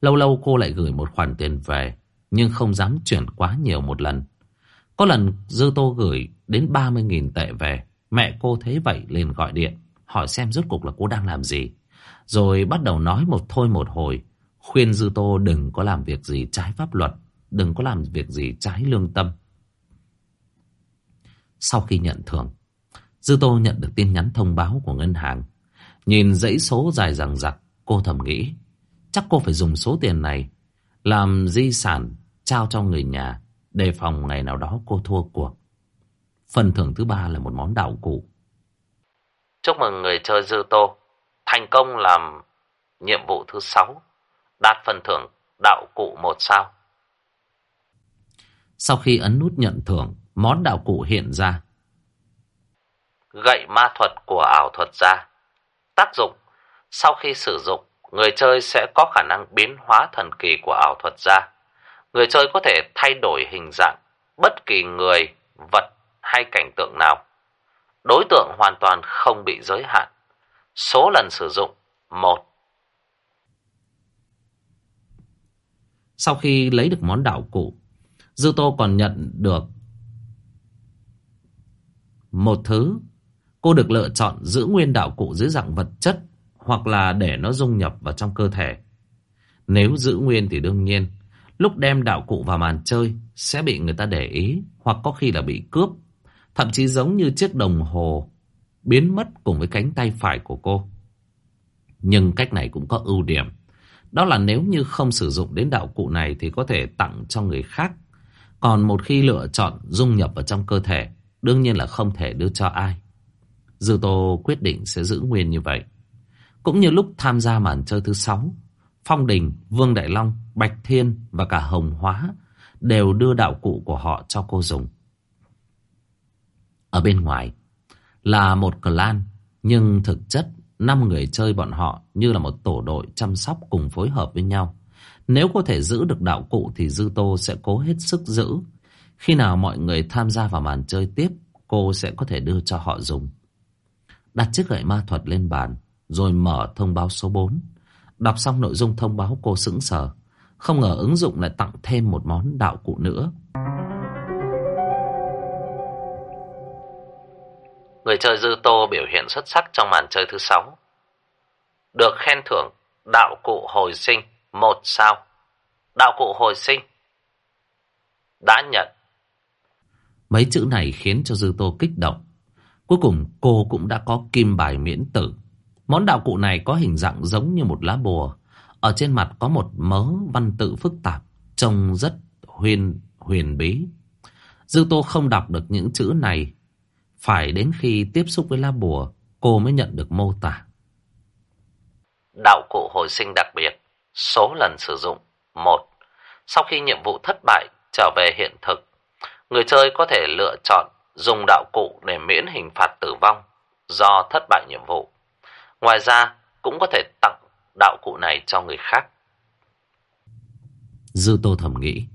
lâu lâu cô lại gửi một khoản tiền về, nhưng không dám chuyển quá nhiều một lần. Có lần Dư Tô gửi đến 30.000 tệ về, Mẹ cô thấy vậy liền gọi điện, hỏi xem rốt cuộc là cô đang làm gì. Rồi bắt đầu nói một thôi một hồi, khuyên Dư Tô đừng có làm việc gì trái pháp luật, đừng có làm việc gì trái lương tâm. Sau khi nhận thưởng, Dư Tô nhận được tin nhắn thông báo của ngân hàng. Nhìn dãy số dài dằng dặc, cô thầm nghĩ, chắc cô phải dùng số tiền này làm di sản trao cho người nhà, đề phòng ngày nào đó cô thua cuộc. Phần thưởng thứ ba là một món đạo cụ. Chúc mừng người chơi Dư Tô, thành công làm nhiệm vụ thứ sáu, đạt phần thưởng đạo cụ một sao. Sau khi ấn nút nhận thưởng, món đạo cụ hiện ra. Gậy ma thuật của ảo thuật gia. Tác dụng, sau khi sử dụng, người chơi sẽ có khả năng biến hóa thần kỳ của ảo thuật gia. Người chơi có thể thay đổi hình dạng bất kỳ người, vật hay cảnh tượng nào. Đối tượng hoàn toàn không bị giới hạn. Số lần sử dụng một. Sau khi lấy được món đạo cụ, Dư Tô còn nhận được một thứ. Cô được lựa chọn giữ nguyên đạo cụ dưới dạng vật chất hoặc là để nó dung nhập vào trong cơ thể. Nếu giữ nguyên thì đương nhiên, lúc đem đạo cụ vào màn chơi sẽ bị người ta để ý hoặc có khi là bị cướp. Thậm chí giống như chiếc đồng hồ biến mất cùng với cánh tay phải của cô. Nhưng cách này cũng có ưu điểm. Đó là nếu như không sử dụng đến đạo cụ này thì có thể tặng cho người khác. Còn một khi lựa chọn dung nhập vào trong cơ thể, đương nhiên là không thể đưa cho ai. Dư Tô quyết định sẽ giữ nguyên như vậy. Cũng như lúc tham gia màn chơi thứ sáu, Phong Đình, Vương Đại Long, Bạch Thiên và cả Hồng Hóa đều đưa đạo cụ của họ cho cô dùng. Ở bên ngoài là một clan, nhưng thực chất năm người chơi bọn họ như là một tổ đội chăm sóc cùng phối hợp với nhau. Nếu có thể giữ được đạo cụ thì Dư Tô sẽ cố hết sức giữ. Khi nào mọi người tham gia vào màn chơi tiếp, cô sẽ có thể đưa cho họ dùng. Đặt chiếc gậy ma thuật lên bàn, rồi mở thông báo số 4. Đọc xong nội dung thông báo cô sững sờ. Không ngờ ứng dụng lại tặng thêm một món đạo cụ nữa. Người chơi Dư Tô biểu hiện xuất sắc trong màn chơi thứ sáu. Được khen thưởng đạo cụ hồi sinh một sao. Đạo cụ hồi sinh. Đã nhận. Mấy chữ này khiến cho Dư Tô kích động. Cuối cùng cô cũng đã có kim bài miễn tử. Món đạo cụ này có hình dạng giống như một lá bùa. Ở trên mặt có một mớ văn tự phức tạp, trông rất huyền huyền bí. Dư Tô không đọc được những chữ này. Phải đến khi tiếp xúc với lá bùa, cô mới nhận được mô tả. Đạo cụ hồi sinh đặc biệt, số lần sử dụng một. Sau khi nhiệm vụ thất bại trở về hiện thực, người chơi có thể lựa chọn dùng đạo cụ để miễn hình phạt tử vong do thất bại nhiệm vụ. Ngoài ra, cũng có thể tặng đạo cụ này cho người khác. Dư Tô thầm nghĩ,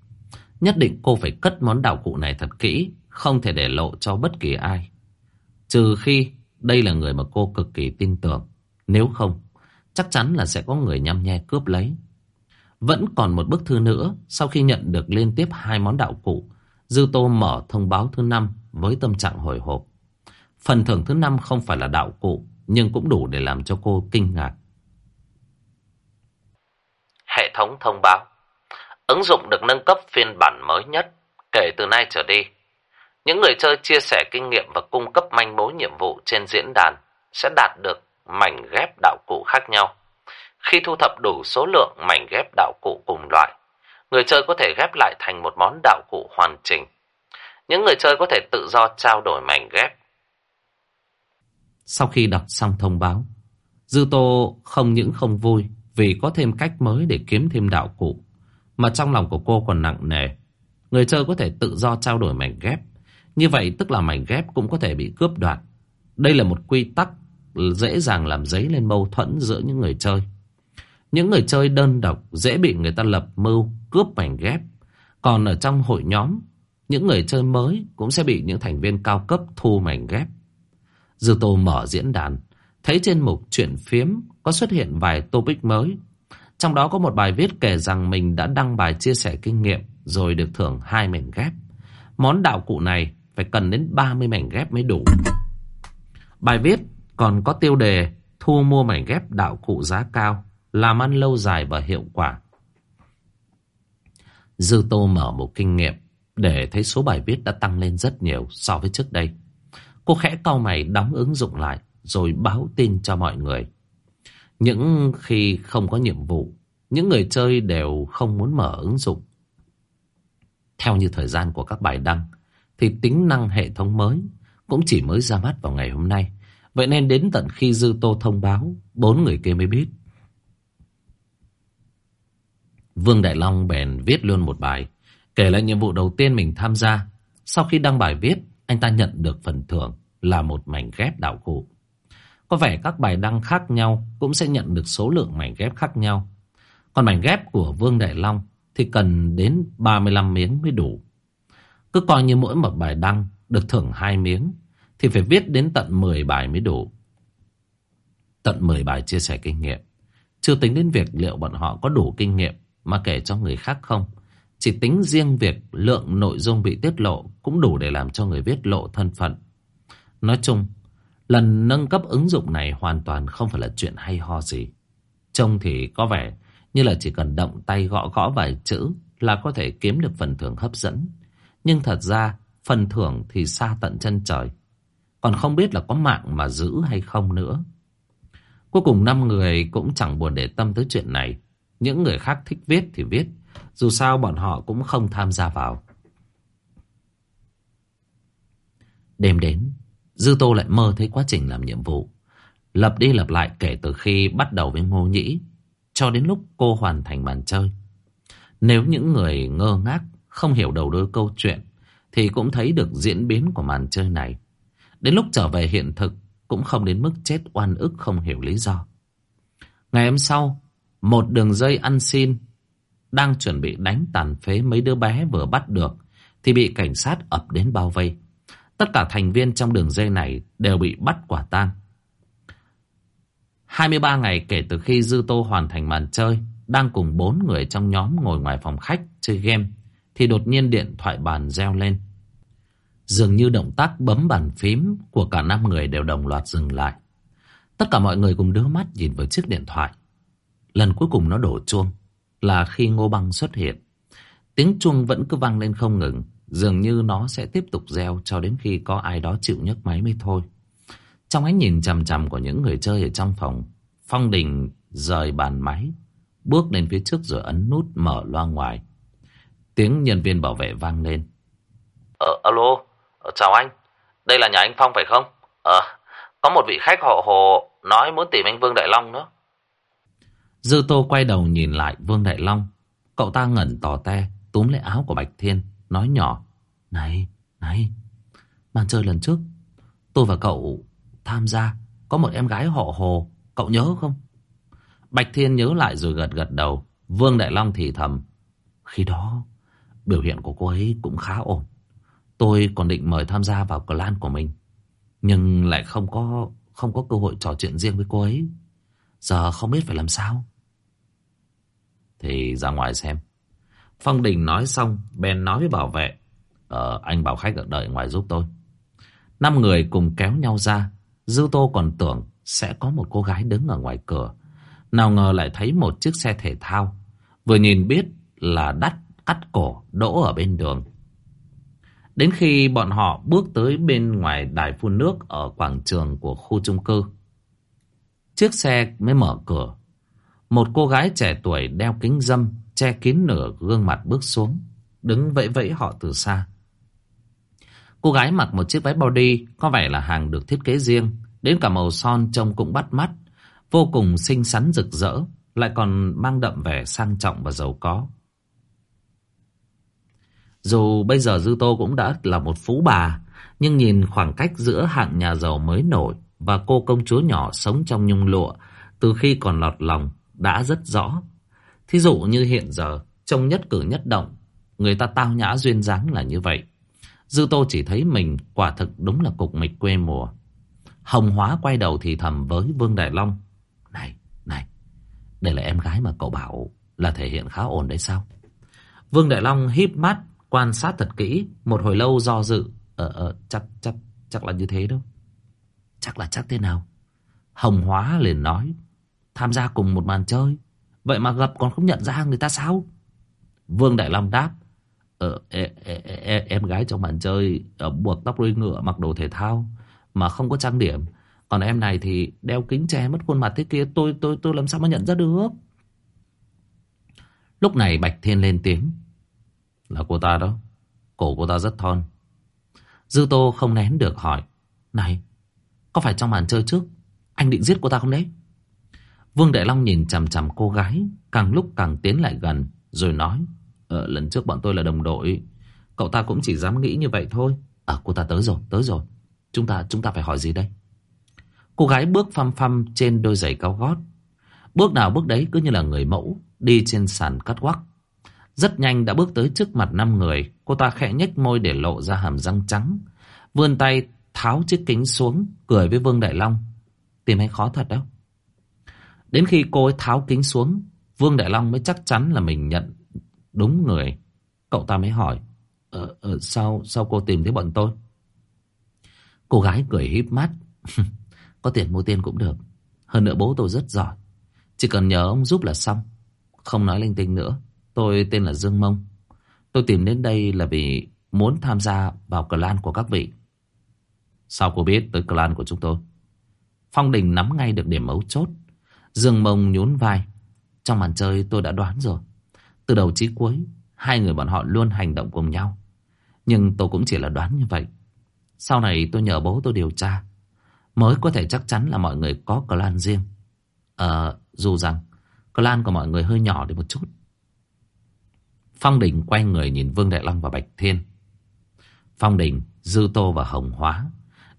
nhất định cô phải cất món đạo cụ này thật kỹ, không thể để lộ cho bất kỳ ai. Trừ khi đây là người mà cô cực kỳ tin tưởng. Nếu không, chắc chắn là sẽ có người nhăm nhe cướp lấy. Vẫn còn một bức thư nữa, sau khi nhận được liên tiếp hai món đạo cụ, Dư Tô mở thông báo thứ năm với tâm trạng hồi hộp. Phần thưởng thứ năm không phải là đạo cụ, nhưng cũng đủ để làm cho cô kinh ngạc. Hệ thống thông báo Ứng dụng được nâng cấp phiên bản mới nhất kể từ nay trở đi. Những người chơi chia sẻ kinh nghiệm và cung cấp manh mối nhiệm vụ trên diễn đàn sẽ đạt được mảnh ghép đạo cụ khác nhau. Khi thu thập đủ số lượng mảnh ghép đạo cụ cùng loại, người chơi có thể ghép lại thành một món đạo cụ hoàn chỉnh. Những người chơi có thể tự do trao đổi mảnh ghép sau khi đọc xong thông báo, Dư Tô không những không vui vì có thêm cách mới để kiếm thêm đạo cụ, mà trong lòng của cô còn nặng nề. Người chơi có thể tự do trao đổi mảnh ghép, như vậy tức là mảnh ghép cũng có thể bị cướp đoạt. Đây là một quy tắc dễ dàng làm dấy lên mâu thuẫn giữa những người chơi. Những người chơi đơn độc dễ bị người ta lập mưu cướp mảnh ghép. Còn ở trong hội nhóm, những người chơi mới cũng sẽ bị những thành viên cao cấp thu mảnh ghép. Dư Tô mở diễn đàn, thấy trên mục chuyện phiếm có xuất hiện vài topic mới. Trong đó có một bài viết kể rằng mình đã đăng bài chia sẻ kinh nghiệm rồi được thưởng hai mảnh ghép. Món đạo cụ này phải cần đến 30 mảnh ghép mới đủ. Bài viết còn có tiêu đề thu mua mảnh ghép đạo cụ giá cao, làm ăn lâu dài và hiệu quả. Dư Tô mở một kinh nghiệm để thấy số bài viết đã tăng lên rất nhiều so với trước đây. Cô khẽ cau mày đóng ứng dụng lại rồi báo tin cho mọi người. Những khi không có nhiệm vụ, những người chơi đều không muốn mở ứng dụng. Theo như thời gian của các bài đăng, thì tính năng hệ thống mới cũng chỉ mới ra mắt vào ngày hôm nay. Vậy nên đến tận khi Dư Tô thông báo, bốn người kia mới biết. Vương Đại Long bèn viết luôn một bài, kể lại nhiệm vụ đầu tiên mình tham gia. Sau khi đăng bài viết, anh ta nhận được phần thưởng là một mảnh ghép đạo cụ. Có vẻ các bài đăng khác nhau cũng sẽ nhận được số lượng mảnh ghép khác nhau. Còn mảnh ghép của Vương Đại Long thì cần đến 35 miếng mới đủ. Cứ coi như mỗi một bài đăng được thưởng hai miếng thì phải viết đến tận 10 bài mới đủ. Tận 10 bài chia sẻ kinh nghiệm. Chưa tính đến việc liệu bọn họ có đủ kinh nghiệm mà kể cho người khác không. Chỉ tính riêng việc lượng nội dung bị tiết lộ cũng đủ để làm cho người viết lộ thân phận. Nói chung, lần nâng cấp ứng dụng này hoàn toàn không phải là chuyện hay ho gì. Trông thì có vẻ như là chỉ cần động tay gõ gõ vài chữ là có thể kiếm được phần thưởng hấp dẫn. Nhưng thật ra phần thưởng thì xa tận chân trời. Còn không biết là có mạng mà giữ hay không nữa. Cuối cùng năm người cũng chẳng buồn để tâm tới chuyện này. Những người khác thích viết thì viết. Dù sao bọn họ cũng không tham gia vào. Đêm đến, Dư Tô lại mơ thấy quá trình làm nhiệm vụ. Lập đi lập lại kể từ khi bắt đầu với Ngô Nhĩ, cho đến lúc cô hoàn thành màn chơi. Nếu những người ngơ ngác, không hiểu đầu đuôi câu chuyện, thì cũng thấy được diễn biến của màn chơi này. Đến lúc trở về hiện thực, cũng không đến mức chết oan ức không hiểu lý do. Ngày hôm sau, một đường dây ăn xin đang chuẩn bị đánh tàn phế mấy đứa bé vừa bắt được thì bị cảnh sát ập đến bao vây. Tất cả thành viên trong đường dây này đều bị bắt quả tang. 23 ngày kể từ khi Dư Tô hoàn thành màn chơi, đang cùng bốn người trong nhóm ngồi ngoài phòng khách chơi game, thì đột nhiên điện thoại bàn reo lên. Dường như động tác bấm bàn phím của cả năm người đều đồng loạt dừng lại. Tất cả mọi người cùng đưa mắt nhìn vào chiếc điện thoại. Lần cuối cùng nó đổ chuông là khi Ngô Băng xuất hiện. Tiếng chuông vẫn cứ vang lên không ngừng, dường như nó sẽ tiếp tục reo cho đến khi có ai đó chịu nhấc máy mới thôi. Trong ánh nhìn chằm chằm của những người chơi ở trong phòng, Phong Đình rời bàn máy, bước lên phía trước rồi ấn nút mở loa ngoài. Tiếng nhân viên bảo vệ vang lên. Ờ, alo, chào anh, đây là nhà anh Phong phải không? Ờ, có một vị khách họ Hồ nói muốn tìm anh Vương Đại Long nữa. Dư Tô quay đầu nhìn lại Vương Đại Long. Cậu ta ngẩn tò te, túm lấy áo của Bạch Thiên, nói nhỏ. Này, này, màn chơi lần trước, tôi và cậu tham gia, có một em gái họ Hồ, cậu nhớ không? Bạch Thiên nhớ lại rồi gật gật đầu. Vương Đại Long thì thầm. Khi đó, biểu hiện của cô ấy cũng khá ổn. Tôi còn định mời tham gia vào clan của mình. Nhưng lại không có không có cơ hội trò chuyện riêng với cô ấy. Giờ không biết phải làm sao. Thì ra ngoài xem. Phong Đình nói xong, Ben nói với bảo vệ. Ờ, anh bảo khách ở đợi ngoài giúp tôi. Năm người cùng kéo nhau ra. Dư Tô còn tưởng sẽ có một cô gái đứng ở ngoài cửa. Nào ngờ lại thấy một chiếc xe thể thao. Vừa nhìn biết là đắt cắt cổ đỗ ở bên đường. Đến khi bọn họ bước tới bên ngoài đài phun nước ở quảng trường của khu chung cư. Chiếc xe mới mở cửa. Một cô gái trẻ tuổi đeo kính dâm, che kín nửa gương mặt bước xuống, đứng vẫy vẫy họ từ xa. Cô gái mặc một chiếc váy body, có vẻ là hàng được thiết kế riêng, đến cả màu son trông cũng bắt mắt, vô cùng xinh xắn rực rỡ, lại còn mang đậm vẻ sang trọng và giàu có. Dù bây giờ Dư Tô cũng đã là một phú bà, nhưng nhìn khoảng cách giữa hạng nhà giàu mới nổi và cô công chúa nhỏ sống trong nhung lụa từ khi còn lọt lòng đã rất rõ. Thí dụ như hiện giờ, trong nhất cử nhất động, người ta tao nhã duyên dáng là như vậy. Dư Tô chỉ thấy mình quả thực đúng là cục mịch quê mùa. Hồng Hóa quay đầu thì thầm với Vương Đại Long. Này, này, đây là em gái mà cậu bảo là thể hiện khá ổn đấy sao? Vương Đại Long híp mắt, quan sát thật kỹ, một hồi lâu do dự. Ờ, ờ, chắc, chắc, chắc là như thế đâu. Chắc là chắc thế nào? Hồng Hóa liền nói. Tham gia cùng một màn chơi. Vậy mà gặp còn không nhận ra người ta sao? Vương Đại Long đáp. Ờ, e, e, e, e em gái trong màn chơi ở buộc tóc đuôi ngựa mặc đồ thể thao mà không có trang điểm. Còn em này thì đeo kính che mất khuôn mặt thế kia tôi tôi tôi làm sao mà nhận ra được. Lúc này Bạch Thiên lên tiếng. Là cô ta đó. Cổ cô ta rất thon. Dư Tô không nén được hỏi. Này, có phải trong màn chơi trước anh định giết cô ta không đấy? Vương Đại Long nhìn chằm chằm cô gái, càng lúc càng tiến lại gần, rồi nói. Ờ, lần trước bọn tôi là đồng đội, cậu ta cũng chỉ dám nghĩ như vậy thôi. À, cô ta tới rồi, tới rồi. Chúng ta, chúng ta phải hỏi gì đây? Cô gái bước phăm phăm trên đôi giày cao gót. Bước nào bước đấy cứ như là người mẫu, đi trên sàn cắt quắc. Rất nhanh đã bước tới trước mặt năm người. Cô ta khẽ nhếch môi để lộ ra hàm răng trắng. Vươn tay tháo chiếc kính xuống, cười với Vương Đại Long. Tìm hay khó thật đâu. Đến khi cô ấy tháo kính xuống, Vương Đại Long mới chắc chắn là mình nhận đúng người. Cậu ta mới hỏi, ờ, ờ, sao, sao cô tìm thấy bọn tôi? Cô gái cười híp mắt. Có tiền mua tiền cũng được. Hơn nữa bố tôi rất giỏi. Chỉ cần nhờ ông giúp là xong. Không nói linh tinh nữa. Tôi tên là Dương Mông. Tôi tìm đến đây là vì muốn tham gia vào clan của các vị. Sao cô biết tới clan của chúng tôi? Phong Đình nắm ngay được điểm mấu chốt. Dương Mông nhún vai. Trong màn chơi tôi đã đoán rồi. Từ đầu chí cuối, hai người bọn họ luôn hành động cùng nhau. Nhưng tôi cũng chỉ là đoán như vậy. Sau này tôi nhờ bố tôi điều tra. Mới có thể chắc chắn là mọi người có clan riêng. Ờ, dù rằng clan của mọi người hơi nhỏ đi một chút. Phong Đình quay người nhìn Vương Đại Long và Bạch Thiên. Phong Đình, Dư Tô và Hồng Hóa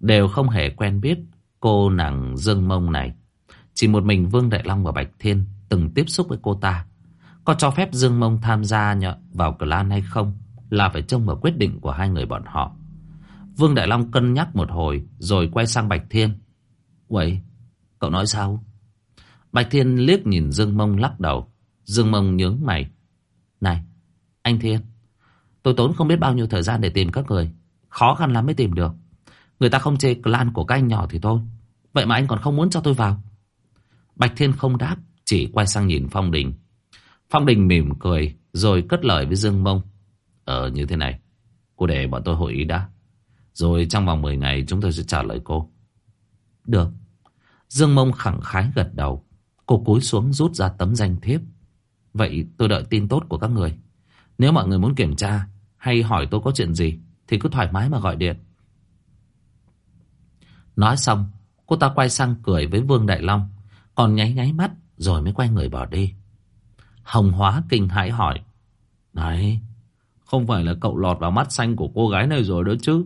đều không hề quen biết cô nàng Dương Mông này. Chỉ một mình Vương Đại Long và Bạch Thiên từng tiếp xúc với cô ta. Có cho phép Dương Mông tham gia vào clan hay không là phải trông vào quyết định của hai người bọn họ. Vương Đại Long cân nhắc một hồi rồi quay sang Bạch Thiên. Uầy, cậu nói sao? Bạch Thiên liếc nhìn Dương Mông lắc đầu. Dương Mông nhướng mày. Này, anh Thiên, tôi tốn không biết bao nhiêu thời gian để tìm các người. Khó khăn lắm mới tìm được. Người ta không chê clan của các anh nhỏ thì thôi. Vậy mà anh còn không muốn cho tôi vào. Bạch Thiên không đáp, chỉ quay sang nhìn Phong Đình. Phong Đình mỉm cười, rồi cất lời với Dương Mông. Ờ, như thế này, cô để bọn tôi hội ý đã. Rồi trong vòng 10 ngày chúng tôi sẽ trả lời cô. Được. Dương Mông khẳng khái gật đầu. Cô cúi xuống rút ra tấm danh thiếp. Vậy tôi đợi tin tốt của các người. Nếu mọi người muốn kiểm tra hay hỏi tôi có chuyện gì thì cứ thoải mái mà gọi điện. Nói xong, cô ta quay sang cười với Vương Đại Long, còn nháy nháy mắt rồi mới quay người bỏ đi. Hồng Hóa kinh hãi hỏi, Này, không phải là cậu lọt vào mắt xanh của cô gái này rồi đó chứ?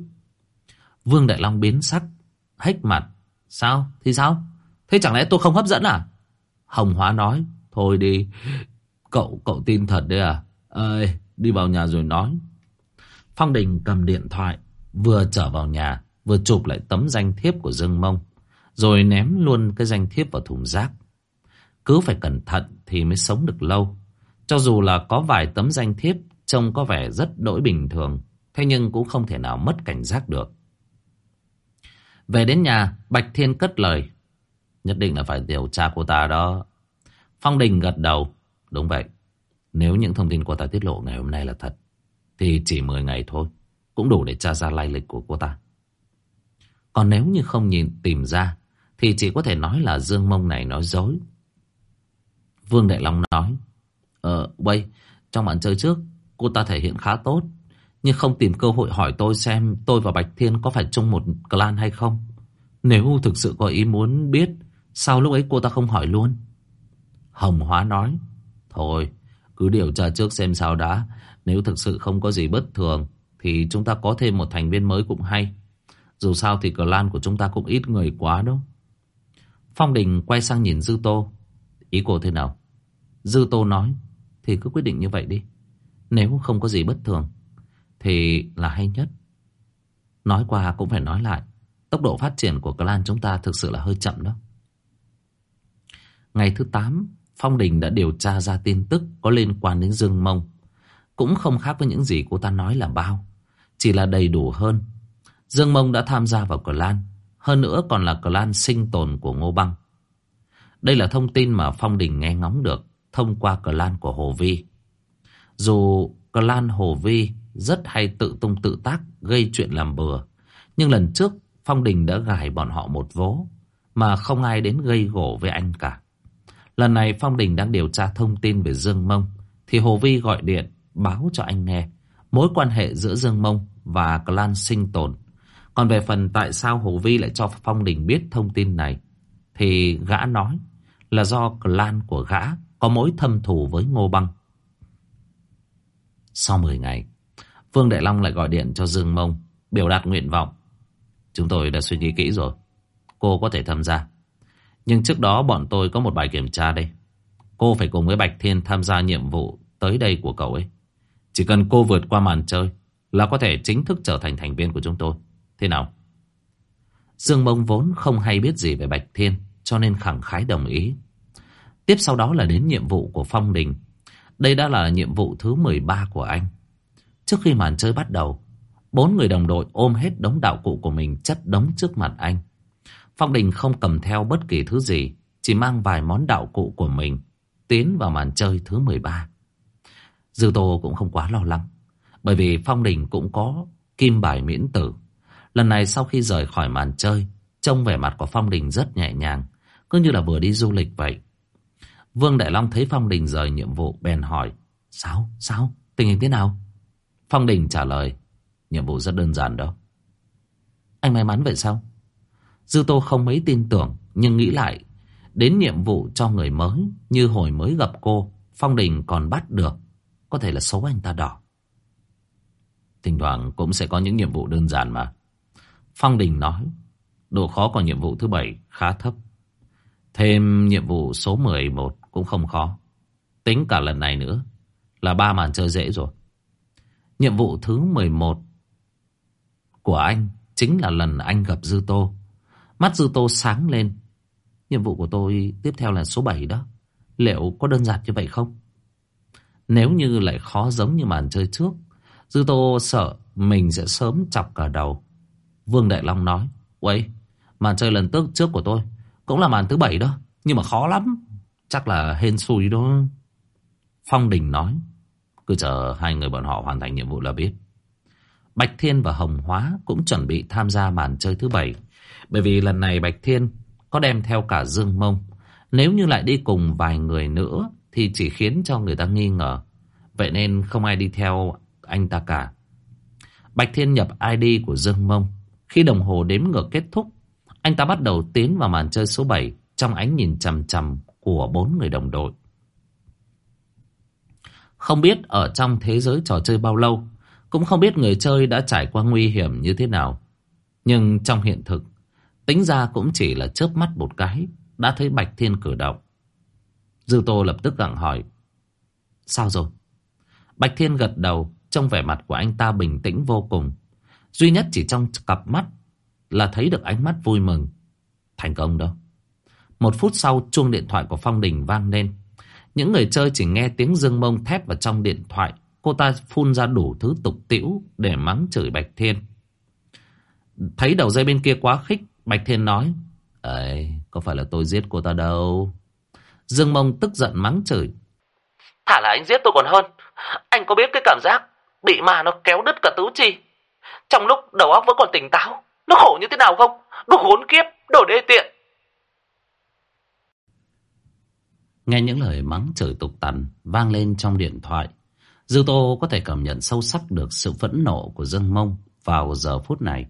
Vương Đại Long biến sắc, hách mặt. Sao? Thì sao? Thế chẳng lẽ tôi không hấp dẫn à? Hồng Hóa nói, thôi đi, cậu, cậu tin thật đấy à? Ơi, đi vào nhà rồi nói. Phong Đình cầm điện thoại, vừa trở vào nhà, vừa chụp lại tấm danh thiếp của Dương Mông, rồi ném luôn cái danh thiếp vào thùng rác. Cứ phải cẩn thận thì mới sống được lâu. Cho dù là có vài tấm danh thiếp trông có vẻ rất đỗi bình thường, thế nhưng cũng không thể nào mất cảnh giác được. Về đến nhà, Bạch Thiên cất lời. Nhất định là phải điều tra cô ta đó. Phong Đình gật đầu. Đúng vậy. Nếu những thông tin cô ta tiết lộ ngày hôm nay là thật, thì chỉ 10 ngày thôi, cũng đủ để tra ra lai lịch của cô ta. Còn nếu như không nhìn tìm ra, thì chỉ có thể nói là Dương Mông này nói dối. Vương Đại Long nói, Ờ, Quay trong bản chơi trước, cô ta thể hiện khá tốt, nhưng không tìm cơ hội hỏi tôi xem tôi và Bạch Thiên có phải chung một clan hay không. Nếu thực sự có ý muốn biết, sao lúc ấy cô ta không hỏi luôn? Hồng Hóa nói, Thôi, cứ điều tra trước xem sao đã. Nếu thực sự không có gì bất thường, thì chúng ta có thêm một thành viên mới cũng hay. Dù sao thì clan của chúng ta cũng ít người quá đâu. Phong Đình quay sang nhìn Dư Tô. Ý cô thế nào? Dư Tô nói, thì cứ quyết định như vậy đi. Nếu không có gì bất thường, thì là hay nhất. Nói qua cũng phải nói lại. Tốc độ phát triển của clan chúng ta thực sự là hơi chậm đó. Ngày thứ 8, Phong Đình đã điều tra ra tin tức có liên quan đến Dương Mông. Cũng không khác với những gì cô ta nói là bao. Chỉ là đầy đủ hơn. Dương Mông đã tham gia vào clan. Hơn nữa còn là clan sinh tồn của Ngô Băng. Đây là thông tin mà Phong Đình nghe ngóng được thông qua clan của Hồ Vi. Dù clan Hồ Vi rất hay tự tung tự tác, gây chuyện làm bừa. Nhưng lần trước Phong Đình đã gài bọn họ một vố, mà không ai đến gây gổ với anh cả. Lần này Phong Đình đang điều tra thông tin về Dương Mông thì Hồ Vi gọi điện báo cho anh nghe mối quan hệ giữa Dương Mông và clan sinh tồn. Còn về phần tại sao Hồ Vi lại cho Phong Đình biết thông tin này thì gã nói là do clan của gã có mối thâm thù với Ngô Băng. Sau 10 ngày, Vương Đại Long lại gọi điện cho Dương Mông, biểu đạt nguyện vọng. Chúng tôi đã suy nghĩ kỹ rồi. Cô có thể tham gia. Nhưng trước đó bọn tôi có một bài kiểm tra đây. Cô phải cùng với Bạch Thiên tham gia nhiệm vụ tới đây của cậu ấy. Chỉ cần cô vượt qua màn chơi là có thể chính thức trở thành thành viên của chúng tôi. Thế nào? Dương Mông vốn không hay biết gì về Bạch Thiên cho nên khẳng khái đồng ý. Tiếp sau đó là đến nhiệm vụ của Phong Đình. Đây đã là nhiệm vụ thứ 13 của anh. Trước khi màn chơi bắt đầu, bốn người đồng đội ôm hết đống đạo cụ của mình chất đống trước mặt anh. Phong Đình không cầm theo bất kỳ thứ gì, chỉ mang vài món đạo cụ của mình, tiến vào màn chơi thứ 13. Dư Tô cũng không quá lo lắng, bởi vì Phong Đình cũng có kim bài miễn tử. Lần này sau khi rời khỏi màn chơi, trông vẻ mặt của Phong Đình rất nhẹ nhàng, cứ như là vừa đi du lịch vậy. Vương Đại Long thấy Phong Đình rời nhiệm vụ bèn hỏi, sao, sao, tình hình thế nào? Phong Đình trả lời, nhiệm vụ rất đơn giản đó. Anh may mắn vậy sao? Dư Tô không mấy tin tưởng, nhưng nghĩ lại, đến nhiệm vụ cho người mới, như hồi mới gặp cô, Phong Đình còn bắt được, có thể là số anh ta đỏ. Thỉnh thoảng cũng sẽ có những nhiệm vụ đơn giản mà. Phong Đình nói, độ khó của nhiệm vụ thứ bảy khá thấp. Thêm nhiệm vụ số 11 cũng không khó. Tính cả lần này nữa là ba màn chơi dễ rồi. Nhiệm vụ thứ 11 của anh chính là lần anh gặp Dư Tô. Mắt Dư Tô sáng lên. Nhiệm vụ của tôi tiếp theo là số 7 đó. Liệu có đơn giản như vậy không? Nếu như lại khó giống như màn chơi trước, Dư Tô sợ mình sẽ sớm chọc cả đầu. Vương Đại Long nói, Uầy, màn chơi lần trước trước của tôi cũng là màn thứ 7 đó, nhưng mà khó lắm. Chắc là hên xui đó. Phong Đình nói, cứ chờ hai người bọn họ hoàn thành nhiệm vụ là biết. Bạch Thiên và Hồng Hóa cũng chuẩn bị tham gia màn chơi thứ bảy. Bởi vì lần này Bạch Thiên có đem theo cả Dương Mông. Nếu như lại đi cùng vài người nữa thì chỉ khiến cho người ta nghi ngờ. Vậy nên không ai đi theo anh ta cả. Bạch Thiên nhập ID của Dương Mông. Khi đồng hồ đếm ngược kết thúc, anh ta bắt đầu tiến vào màn chơi số 7 trong ánh nhìn chằm chằm của bốn người đồng đội. Không biết ở trong thế giới trò chơi bao lâu, cũng không biết người chơi đã trải qua nguy hiểm như thế nào. Nhưng trong hiện thực, tính ra cũng chỉ là chớp mắt một cái, đã thấy Bạch Thiên cử động. Dư Tô lập tức gặng hỏi, sao rồi? Bạch Thiên gật đầu, trong vẻ mặt của anh ta bình tĩnh vô cùng. Duy nhất chỉ trong cặp mắt là thấy được ánh mắt vui mừng. Thành công đâu. Một phút sau chuông điện thoại của Phong Đình vang lên. Những người chơi chỉ nghe tiếng dương mông thép vào trong điện thoại. Cô ta phun ra đủ thứ tục tiễu để mắng chửi Bạch Thiên. Thấy đầu dây bên kia quá khích, Bạch Thiên nói. Ấy, có phải là tôi giết cô ta đâu. Dương mông tức giận mắng chửi. Thả là anh giết tôi còn hơn. Anh có biết cái cảm giác bị ma nó kéo đứt cả tứ chi. Trong lúc đầu óc vẫn còn tỉnh táo. Nó khổ như thế nào không? Đồ khốn kiếp, đồ đê tiện. Nghe những lời mắng chửi tục tằn vang lên trong điện thoại. Dư Tô có thể cảm nhận sâu sắc được sự phẫn nộ của Dương Mông vào giờ phút này.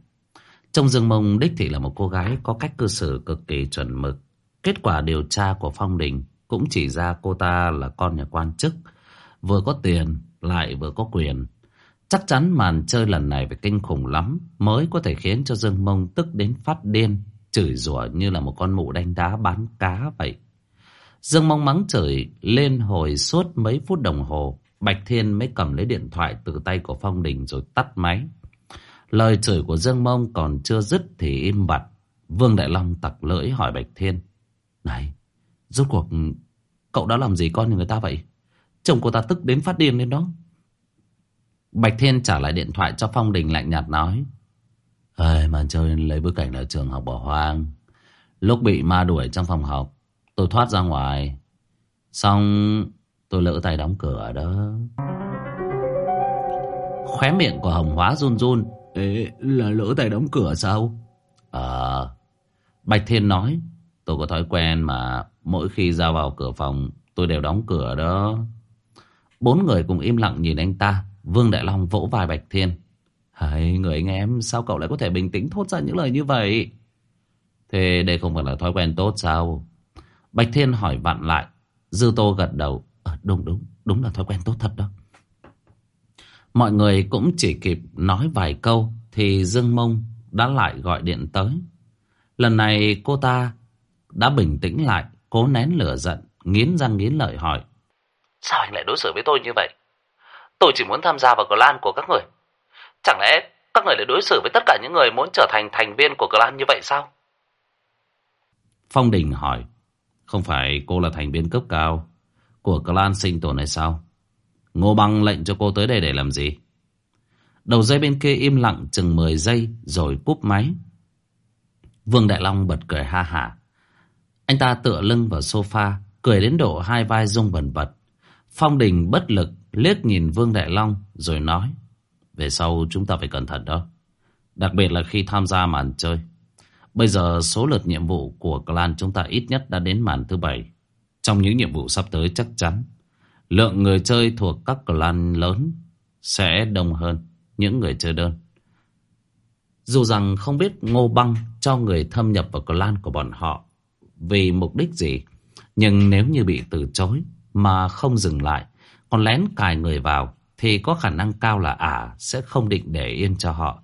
Trong Dương Mông đích thị là một cô gái có cách cư xử cực kỳ chuẩn mực. Kết quả điều tra của Phong Đình cũng chỉ ra cô ta là con nhà quan chức. Vừa có tiền, lại vừa có quyền. Chắc chắn màn chơi lần này phải kinh khủng lắm mới có thể khiến cho Dương Mông tức đến phát điên, chửi rủa như là một con mụ đánh đá bán cá vậy. Dương Mông mắng chửi lên hồi suốt mấy phút đồng hồ. Bạch Thiên mới cầm lấy điện thoại từ tay của Phong Đình rồi tắt máy. Lời chửi của Dương Mông còn chưa dứt thì im bặt. Vương Đại Long tặc lưỡi hỏi Bạch Thiên. Này, rốt cuộc cậu đã làm gì con người ta vậy? Chồng cô ta tức đến phát điên lên đó. Bạch Thiên trả lại điện thoại cho Phong Đình lạnh nhạt nói. Ơi, màn chơi lấy bối cảnh là trường học bỏ hoang. Lúc bị ma đuổi trong phòng học, tôi thoát ra ngoài. Xong tôi lỡ tay đóng cửa đó. Khóe miệng của Hồng Hóa run run. Ê, là lỡ tay đóng cửa sao? Ờ, Bạch Thiên nói. Tôi có thói quen mà mỗi khi ra vào cửa phòng tôi đều đóng cửa đó. Bốn người cùng im lặng nhìn anh ta. Vương Đại Long vỗ vai Bạch Thiên. Hãy người anh em sao cậu lại có thể bình tĩnh thốt ra những lời như vậy? Thế đây không phải là thói quen tốt sao? Bạch Thiên hỏi vặn lại. Dư Tô gật đầu. À, đúng đúng, đúng là thói quen tốt thật đó. Mọi người cũng chỉ kịp nói vài câu thì Dương Mông đã lại gọi điện tới. Lần này cô ta đã bình tĩnh lại, cố nén lửa giận, nghiến răng nghiến lợi hỏi. Sao anh lại đối xử với tôi như vậy? Tôi chỉ muốn tham gia vào clan của các người. Chẳng lẽ các người lại đối xử với tất cả những người muốn trở thành thành viên của clan như vậy sao? Phong Đình hỏi. Không phải cô là thành viên cấp cao của clan sinh tồn này sao? Ngô Băng lệnh cho cô tới đây để làm gì? Đầu dây bên kia im lặng chừng 10 giây rồi cúp máy. Vương Đại Long bật cười ha hả. Anh ta tựa lưng vào sofa, cười đến độ hai vai rung bần bật. Phong Đình bất lực liếc nhìn Vương Đại Long rồi nói. Về sau chúng ta phải cẩn thận đó. Đặc biệt là khi tham gia màn chơi. Bây giờ số lượt nhiệm vụ của clan chúng ta ít nhất đã đến màn thứ bảy. Trong những nhiệm vụ sắp tới chắc chắn, lượng người chơi thuộc các clan lớn sẽ đông hơn những người chơi đơn. Dù rằng không biết Ngô Băng cho người thâm nhập vào clan của bọn họ vì mục đích gì, nhưng nếu như bị từ chối mà không dừng lại, còn lén cài người vào, thì có khả năng cao là ả sẽ không định để yên cho họ.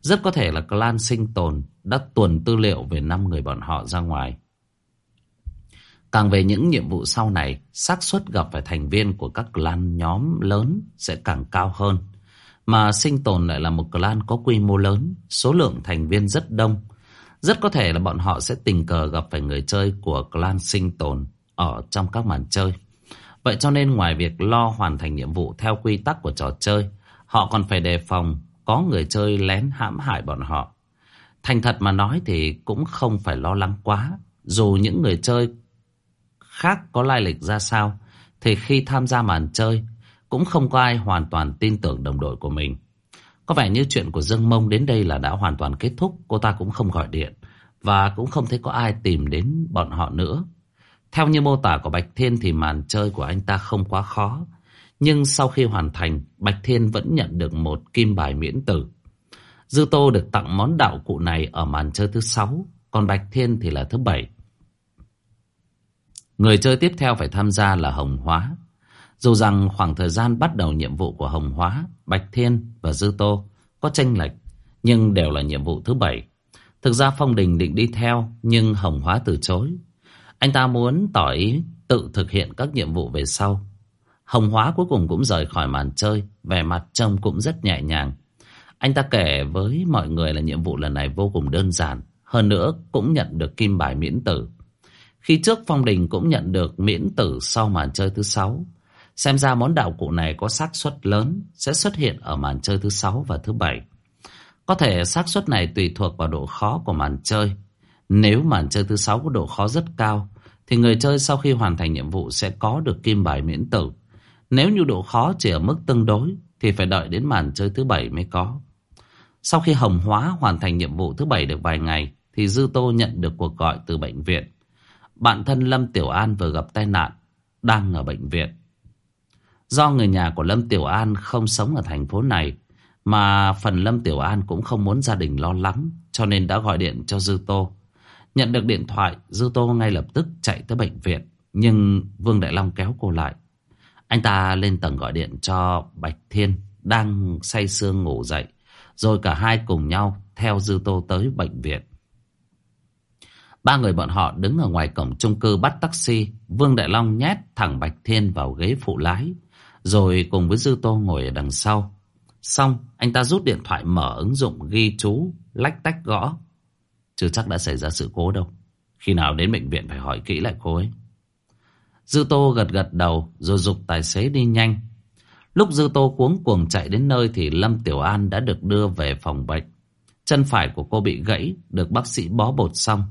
Rất có thể là clan sinh tồn đã tuần tư liệu về năm người bọn họ ra ngoài. Càng về những nhiệm vụ sau này, xác suất gặp phải thành viên của các clan nhóm lớn sẽ càng cao hơn. Mà sinh tồn lại là một clan có quy mô lớn, số lượng thành viên rất đông. Rất có thể là bọn họ sẽ tình cờ gặp phải người chơi của clan sinh tồn ở trong các màn chơi. Vậy cho nên ngoài việc lo hoàn thành nhiệm vụ theo quy tắc của trò chơi, họ còn phải đề phòng có người chơi lén hãm hại bọn họ. Thành thật mà nói thì cũng không phải lo lắng quá. Dù những người chơi khác có lai lịch ra sao, thì khi tham gia màn chơi, cũng không có ai hoàn toàn tin tưởng đồng đội của mình. Có vẻ như chuyện của Dương Mông đến đây là đã hoàn toàn kết thúc, cô ta cũng không gọi điện, và cũng không thấy có ai tìm đến bọn họ nữa. Theo như mô tả của Bạch Thiên thì màn chơi của anh ta không quá khó. Nhưng sau khi hoàn thành, Bạch Thiên vẫn nhận được một kim bài miễn tử. Dư Tô được tặng món đạo cụ này ở màn chơi thứ sáu, còn Bạch Thiên thì là thứ bảy. Người chơi tiếp theo phải tham gia là Hồng Hóa. Dù rằng khoảng thời gian bắt đầu nhiệm vụ của Hồng Hóa, Bạch Thiên và Dư Tô có tranh lệch, nhưng đều là nhiệm vụ thứ bảy. Thực ra Phong Đình định đi theo, nhưng Hồng Hóa từ chối. Anh ta muốn tỏ ý tự thực hiện các nhiệm vụ về sau. Hồng Hóa cuối cùng cũng rời khỏi màn chơi, vẻ mặt trông cũng rất nhẹ nhàng. Anh ta kể với mọi người là nhiệm vụ lần này vô cùng đơn giản, hơn nữa cũng nhận được kim bài miễn tử. Khi trước Phong Đình cũng nhận được miễn tử sau màn chơi thứ sáu. Xem ra món đạo cụ này có xác suất lớn sẽ xuất hiện ở màn chơi thứ sáu và thứ bảy. Có thể xác suất này tùy thuộc vào độ khó của màn chơi. Nếu màn chơi thứ sáu có độ khó rất cao, thì người chơi sau khi hoàn thành nhiệm vụ sẽ có được kim bài miễn tử. Nếu như độ khó chỉ ở mức tương đối, thì phải đợi đến màn chơi thứ bảy mới có. Sau khi Hồng Hóa hoàn thành nhiệm vụ thứ bảy được vài ngày, thì Dư Tô nhận được cuộc gọi từ bệnh viện. Bạn thân Lâm Tiểu An vừa gặp tai nạn, đang ở bệnh viện. Do người nhà của Lâm Tiểu An không sống ở thành phố này, mà phần Lâm Tiểu An cũng không muốn gia đình lo lắng, cho nên đã gọi điện cho Dư Tô. Nhận được điện thoại, Dư Tô ngay lập tức chạy tới bệnh viện. Nhưng Vương Đại Long kéo cô lại. Anh ta lên tầng gọi điện cho Bạch Thiên, đang say sương ngủ dậy. Rồi cả hai cùng nhau theo Dư Tô tới bệnh viện. Ba người bọn họ đứng ở ngoài cổng chung cư bắt taxi. Vương Đại Long nhét thẳng Bạch Thiên vào ghế phụ lái. Rồi cùng với Dư Tô ngồi ở đằng sau. Xong, anh ta rút điện thoại mở ứng dụng ghi chú, lách tách gõ. Chưa chắc đã xảy ra sự cố đâu. Khi nào đến bệnh viện phải hỏi kỹ lại cô ấy. Dư Tô gật gật đầu rồi dục tài xế đi nhanh. Lúc Dư Tô cuống cuồng chạy đến nơi thì Lâm Tiểu An đã được đưa về phòng bệnh. Chân phải của cô bị gãy, được bác sĩ bó bột xong.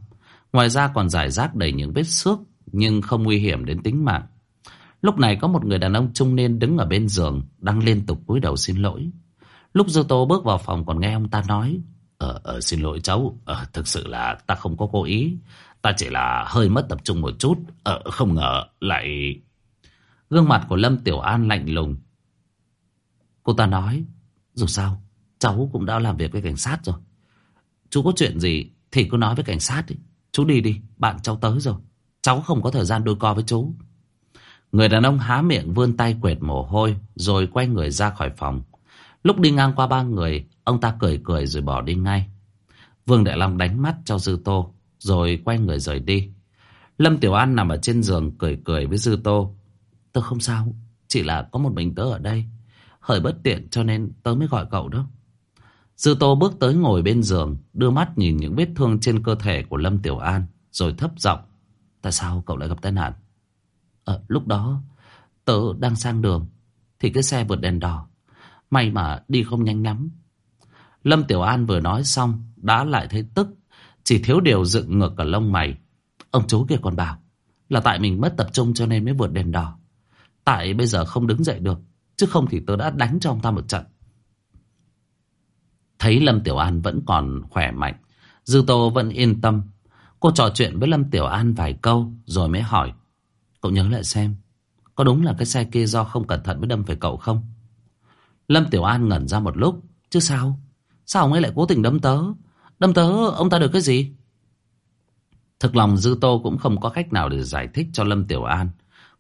Ngoài ra còn giải rác đầy những vết xước, nhưng không nguy hiểm đến tính mạng. Lúc này có một người đàn ông trung niên đứng ở bên giường, đang liên tục cúi đầu xin lỗi. Lúc Dư Tô bước vào phòng còn nghe ông ta nói, Ờ, ờ xin lỗi cháu, ờ, thực sự là ta không có cố ý. Ta chỉ là hơi mất tập trung một chút, ờ, không ngờ lại... Gương mặt của Lâm Tiểu An lạnh lùng. Cô ta nói, dù sao, cháu cũng đã làm việc với cảnh sát rồi. Chú có chuyện gì thì cứ nói với cảnh sát đi. Chú đi đi, bạn cháu tới rồi. Cháu không có thời gian đôi co với chú. Người đàn ông há miệng vươn tay quệt mồ hôi rồi quay người ra khỏi phòng. Lúc đi ngang qua ba người, ông ta cười cười rồi bỏ đi ngay. Vương Đại Long đánh mắt cho Dư Tô rồi quay người rời đi. Lâm Tiểu An nằm ở trên giường cười cười với Dư Tô. Tôi không sao, chỉ là có một mình tớ ở đây. Hơi bất tiện cho nên tớ mới gọi cậu đó. Sư Tô bước tới ngồi bên giường, đưa mắt nhìn những vết thương trên cơ thể của Lâm Tiểu An, rồi thấp giọng. Tại sao cậu lại gặp tai nạn? Ờ, lúc đó, tớ đang sang đường, thì cái xe vượt đèn đỏ. May mà đi không nhanh lắm. Lâm Tiểu An vừa nói xong, đã lại thấy tức, chỉ thiếu điều dựng ngược cả lông mày. Ông chú kia còn bảo, là tại mình mất tập trung cho nên mới vượt đèn đỏ. Tại bây giờ không đứng dậy được, chứ không thì tớ đã đánh cho ông ta một trận. Thấy Lâm Tiểu An vẫn còn khỏe mạnh, Dư Tô vẫn yên tâm. Cô trò chuyện với Lâm Tiểu An vài câu rồi mới hỏi. Cậu nhớ lại xem, có đúng là cái xe kia do không cẩn thận mới đâm phải cậu không? Lâm Tiểu An ngẩn ra một lúc, chứ sao? Sao ông ấy lại cố tình đâm tớ? Đâm tớ, ông ta được cái gì? Thực lòng Dư Tô cũng không có cách nào để giải thích cho Lâm Tiểu An.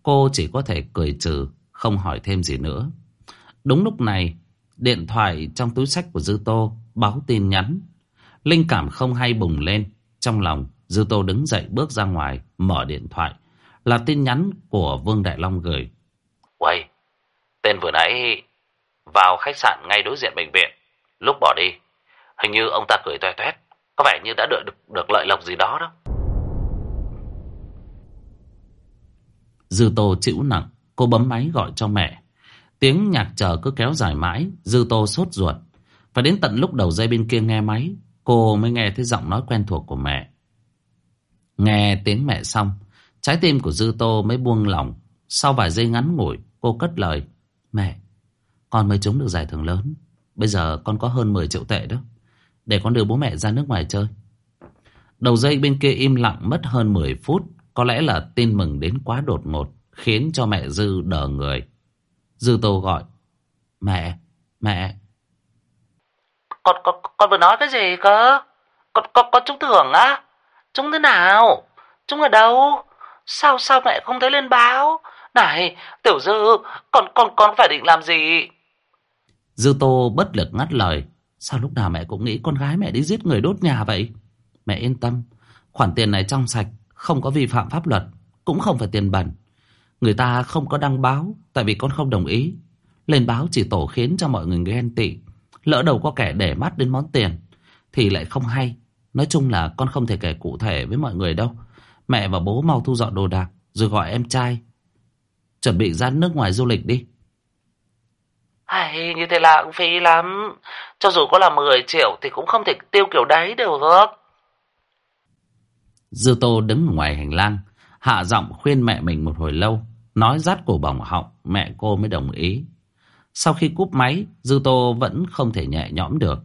Cô chỉ có thể cười trừ, không hỏi thêm gì nữa. Đúng lúc này, điện thoại trong túi sách của Dư Tô báo tin nhắn. Linh cảm không hay bùng lên. Trong lòng, Dư Tô đứng dậy bước ra ngoài, mở điện thoại. Là tin nhắn của Vương Đại Long gửi. Uầy, tên vừa nãy vào khách sạn ngay đối diện bệnh viện. Lúc bỏ đi, hình như ông ta cười toe toét, có vẻ như đã được, được được lợi lộc gì đó đó. Dư Tô chịu nặng, cô bấm máy gọi cho mẹ. Tiếng nhạc chờ cứ kéo dài mãi, Dư Tô sốt ruột. Và đến tận lúc đầu dây bên kia nghe máy, cô mới nghe thấy giọng nói quen thuộc của mẹ. Nghe tiếng mẹ xong, trái tim của Dư Tô mới buông lỏng. Sau vài giây ngắn ngủi, cô cất lời. Mẹ, con mới trúng được giải thưởng lớn. Bây giờ con có hơn 10 triệu tệ đó. Để con đưa bố mẹ ra nước ngoài chơi. Đầu dây bên kia im lặng mất hơn 10 phút. Có lẽ là tin mừng đến quá đột ngột. Khiến cho mẹ Dư đờ người. Dư Tô gọi. Mẹ, mẹ. Con, con, con vừa nói cái gì cơ? Con, con, con trúng thưởng á? Trúng thế nào? Trúng ở đâu? Sao, sao mẹ không thấy lên báo? Này, Tiểu Dư, con, con, con phải định làm gì? Dư Tô bất lực ngắt lời. Sao lúc nào mẹ cũng nghĩ con gái mẹ đi giết người đốt nhà vậy? Mẹ yên tâm, khoản tiền này trong sạch, không có vi phạm pháp luật, cũng không phải tiền bẩn. Người ta không có đăng báo, tại vì con không đồng ý. Lên báo chỉ tổ khiến cho mọi người ghen tị. Lỡ đầu có kẻ để mắt đến món tiền, thì lại không hay. Nói chung là con không thể kể cụ thể với mọi người đâu. Mẹ và bố mau thu dọn đồ đạc, rồi gọi em trai. Chuẩn bị ra nước ngoài du lịch đi. Hay, như thế là cũng phí lắm. Cho dù có là 10 triệu thì cũng không thể tiêu kiểu đấy được. Dư Tô đứng ngoài hành lang, hạ giọng khuyên mẹ mình một hồi lâu, nói rát cổ bỏng họng, mẹ cô mới đồng ý. Sau khi cúp máy, Dư Tô vẫn không thể nhẹ nhõm được.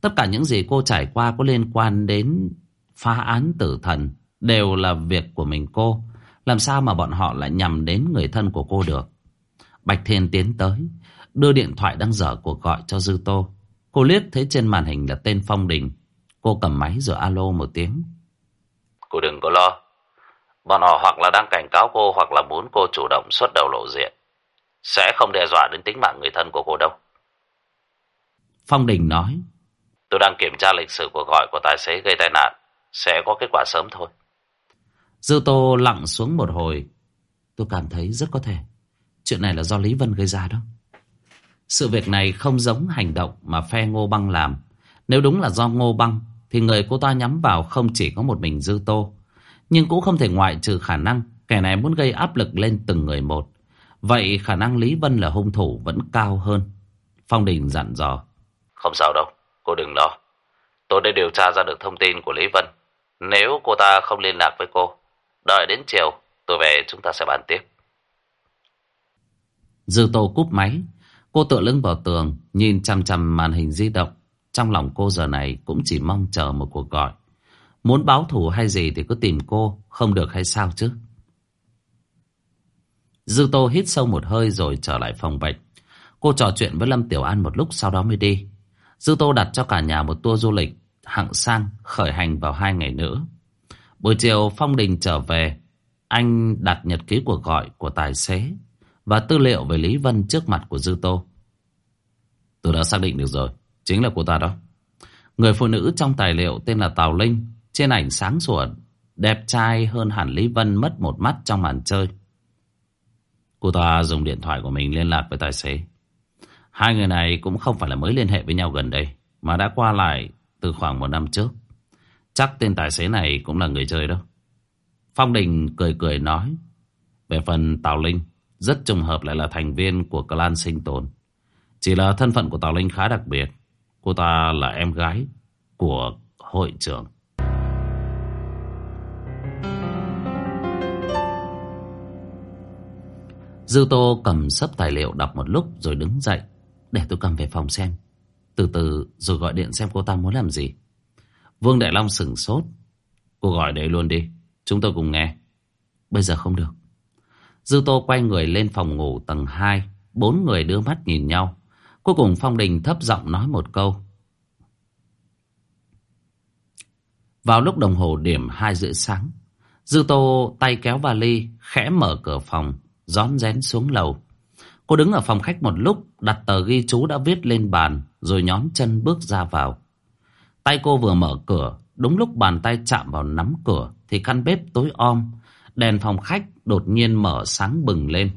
Tất cả những gì cô trải qua có liên quan đến phá án tử thần đều là việc của mình cô. Làm sao mà bọn họ lại nhằm đến người thân của cô được? Bạch Thiên tiến tới, đưa điện thoại đang dở cuộc gọi cho Dư Tô. Cô liếc thấy trên màn hình là tên Phong Đình. Cô cầm máy rồi alo một tiếng. Cô đừng có lo. Bọn họ hoặc là đang cảnh cáo cô hoặc là muốn cô chủ động xuất đầu lộ diện. Sẽ không đe dọa đến tính mạng người thân của cô đâu. Phong Đình nói. Tôi đang kiểm tra lịch sử cuộc gọi của tài xế gây tai nạn. Sẽ có kết quả sớm thôi. Dư Tô lặng xuống một hồi. Tôi cảm thấy rất có thể. Chuyện này là do Lý Vân gây ra đó. Sự việc này không giống hành động mà phe Ngô Băng làm. Nếu đúng là do Ngô Băng, thì người cô ta nhắm vào không chỉ có một mình Dư Tô. Nhưng cũng không thể ngoại trừ khả năng kẻ này muốn gây áp lực lên từng người một. Vậy khả năng Lý Vân là hung thủ vẫn cao hơn. Phong Đình dặn dò. Không sao đâu, cô đừng lo. tôi đã điều tra ra được thông tin của Lý Vân. Nếu cô ta không liên lạc với cô, đợi đến chiều tôi về chúng ta sẽ bàn tiếp. Dư Tô cúp máy, cô tựa lưng vào tường, nhìn chăm chăm màn hình di động. Trong lòng cô giờ này cũng chỉ mong chờ một cuộc gọi. Muốn báo thù hay gì thì cứ tìm cô, không được hay sao chứ? Dư Tô hít sâu một hơi rồi trở lại phòng bệnh. Cô trò chuyện với Lâm Tiểu An một lúc sau đó mới đi. Dư Tô đặt cho cả nhà một tour du lịch hạng sang khởi hành vào hai ngày nữa. Buổi chiều Phong Đình trở về, anh đặt nhật ký cuộc gọi của tài xế và tư liệu về Lý Vân trước mặt của Dư Tô. Tôi đã xác định được rồi, chính là cô ta đó. Người phụ nữ trong tài liệu tên là Tào Linh, trên ảnh sáng sủa, đẹp trai hơn hẳn Lý Vân mất một mắt trong màn chơi. Cô ta dùng điện thoại của mình liên lạc với tài xế. Hai người này cũng không phải là mới liên hệ với nhau gần đây, mà đã qua lại từ khoảng một năm trước. Chắc tên tài xế này cũng là người chơi đó. Phong Đình cười cười nói. Về phần Tào Linh, rất trùng hợp lại là thành viên của clan sinh tồn. Chỉ là thân phận của Tào Linh khá đặc biệt. Cô ta là em gái của hội trưởng. Dư Tô cầm sấp tài liệu đọc một lúc rồi đứng dậy. Để tôi cầm về phòng xem. Từ từ rồi gọi điện xem cô ta muốn làm gì. Vương Đại Long sửng sốt. Cô gọi đấy luôn đi. Chúng tôi cùng nghe. Bây giờ không được. Dư Tô quay người lên phòng ngủ tầng 2. Bốn người đưa mắt nhìn nhau. Cuối cùng Phong Đình thấp giọng nói một câu. Vào lúc đồng hồ điểm 2 rưỡi sáng. Dư Tô tay kéo vali, khẽ mở cửa phòng, rón rén xuống lầu. Cô đứng ở phòng khách một lúc, đặt tờ ghi chú đã viết lên bàn, rồi nhón chân bước ra vào. Tay cô vừa mở cửa, đúng lúc bàn tay chạm vào nắm cửa, thì căn bếp tối om, đèn phòng khách đột nhiên mở sáng bừng lên.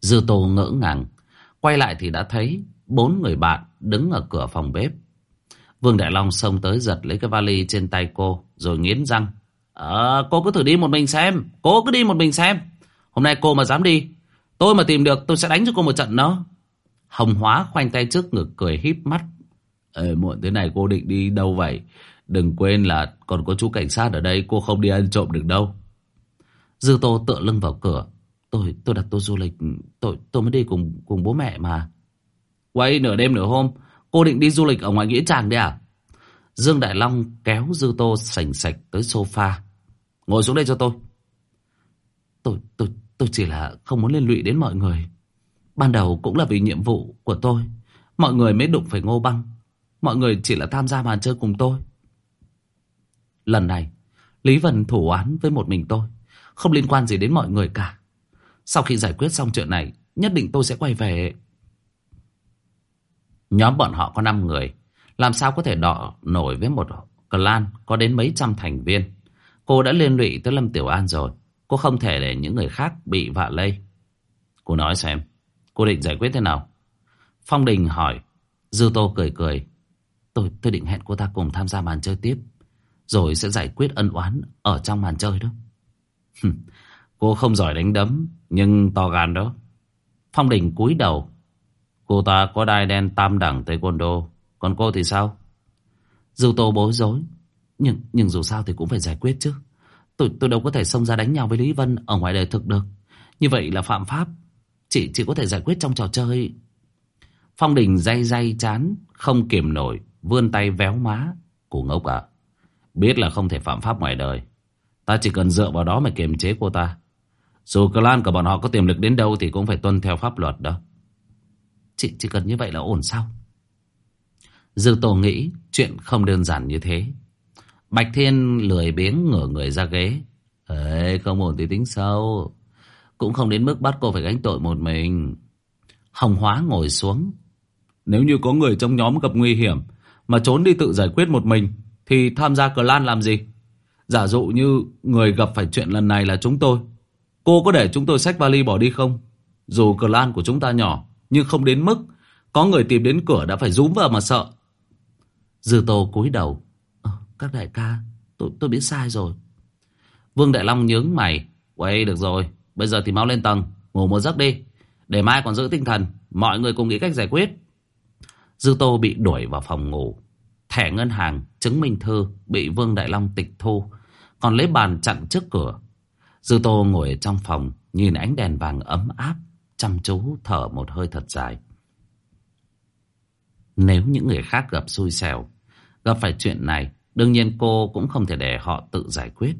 Dư Tô ngỡ ngàng, quay lại thì đã thấy bốn người bạn đứng ở cửa phòng bếp. Vương Đại Long xông tới giật lấy cái vali trên tay cô, rồi nghiến răng. À, cô cứ thử đi một mình xem, cô cứ đi một mình xem. Hôm nay cô mà dám đi, tôi mà tìm được tôi sẽ đánh cho cô một trận đó. Hồng Hóa khoanh tay trước ngực cười híp mắt. Ê, muộn thế này cô định đi đâu vậy? Đừng quên là còn có chú cảnh sát ở đây, cô không đi ăn trộm được đâu. Dư Tô tựa lưng vào cửa. Tôi tôi đặt tôi du lịch, tôi tôi mới đi cùng cùng bố mẹ mà. Quay nửa đêm nửa hôm, cô định đi du lịch ở ngoài nghĩa trang đấy à? Dương Đại Long kéo Dư Tô sành sạch tới sofa. Ngồi xuống đây cho tôi. Tôi tôi tôi chỉ là không muốn liên lụy đến mọi người. Ban đầu cũng là vì nhiệm vụ của tôi. Mọi người mới đụng phải ngô băng. Mọi người chỉ là tham gia màn chơi cùng tôi. Lần này, Lý Vân thủ án với một mình tôi. Không liên quan gì đến mọi người cả. Sau khi giải quyết xong chuyện này, nhất định tôi sẽ quay về. Nhóm bọn họ có 5 người. Làm sao có thể đọ nổi với một clan có đến mấy trăm thành viên. Cô đã liên lụy tới Lâm Tiểu An rồi. Cô không thể để những người khác bị vạ lây. Cô nói xem, cô định giải quyết thế nào? Phong Đình hỏi. Dư Tô cười cười. Tôi tôi định hẹn cô ta cùng tham gia màn chơi tiếp. Rồi sẽ giải quyết ân oán ở trong màn chơi đó. cô không giỏi đánh đấm, nhưng to gan đó. Phong Đình cúi đầu. Cô ta có đai đen tam đẳng taekwondo. Còn cô thì sao? Dư Tô bối rối. Nhưng nhưng dù sao thì cũng phải giải quyết chứ. Tôi tôi đâu có thể xông ra đánh nhau với Lý Vân ở ngoài đời thực được. Như vậy là phạm pháp. Chỉ chỉ có thể giải quyết trong trò chơi. Phong Đình day day chán, không kiềm nổi, vươn tay véo má. Cô ngốc à? Biết là không thể phạm pháp ngoài đời. Ta chỉ cần dựa vào đó mà kiềm chế cô ta. Dù clan của bọn họ có tiềm lực đến đâu thì cũng phải tuân theo pháp luật đó. Chị chỉ cần như vậy là ổn sao? Dư Tô nghĩ chuyện không đơn giản như thế. Bạch Thiên lười biếng ngửa người ra ghế. Ê, không ổn thì tính sâu. Cũng không đến mức bắt cô phải gánh tội một mình. Hồng Hóa ngồi xuống. Nếu như có người trong nhóm gặp nguy hiểm mà trốn đi tự giải quyết một mình thì tham gia cờ lan làm gì? Giả dụ như người gặp phải chuyện lần này là chúng tôi. Cô có để chúng tôi xách vali bỏ đi không? Dù cờ lan của chúng ta nhỏ nhưng không đến mức có người tìm đến cửa đã phải rúm vào mà sợ. Dư Tô cúi đầu. Các đại ca, tôi tôi biết sai rồi. Vương Đại Long nhướng mày. Quay được rồi, bây giờ thì mau lên tầng, ngủ một giấc đi. Để mai còn giữ tinh thần, mọi người cùng nghĩ cách giải quyết. Dư Tô bị đuổi vào phòng ngủ. Thẻ ngân hàng, chứng minh thư bị Vương Đại Long tịch thu. Còn lấy bàn chặn trước cửa. Dư Tô ngồi trong phòng, nhìn ánh đèn vàng ấm áp, chăm chú thở một hơi thật dài. Nếu những người khác gặp xui xẻo, gặp phải chuyện này, đương nhiên cô cũng không thể để họ tự giải quyết.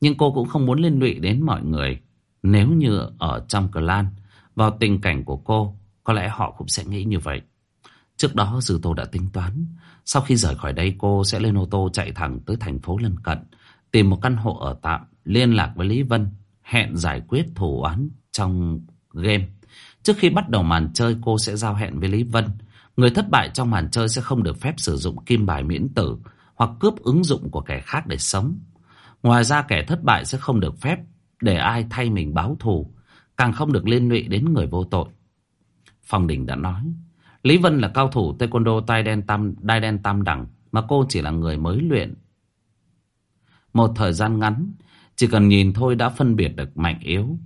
Nhưng cô cũng không muốn liên lụy đến mọi người. Nếu như ở trong clan, vào tình cảnh của cô, có lẽ họ cũng sẽ nghĩ như vậy. Trước đó Dư Tô đã tính toán, sau khi rời khỏi đây cô sẽ lên ô tô chạy thẳng tới thành phố lân cận, tìm một căn hộ ở tạm, liên lạc với Lý Vân, hẹn giải quyết thủ án trong game. Trước khi bắt đầu màn chơi cô sẽ giao hẹn với Lý Vân. Người thất bại trong màn chơi sẽ không được phép sử dụng kim bài miễn tử hoặc cướp ứng dụng của kẻ khác để sống. Ngoài ra kẻ thất bại sẽ không được phép để ai thay mình báo thù, càng không được liên lụy đến người vô tội. Phong Đình đã nói, Lý Vân là cao thủ taekwondo tai đen tam, đai đen tam đẳng, mà cô chỉ là người mới luyện. Một thời gian ngắn, chỉ cần nhìn thôi đã phân biệt được mạnh yếu.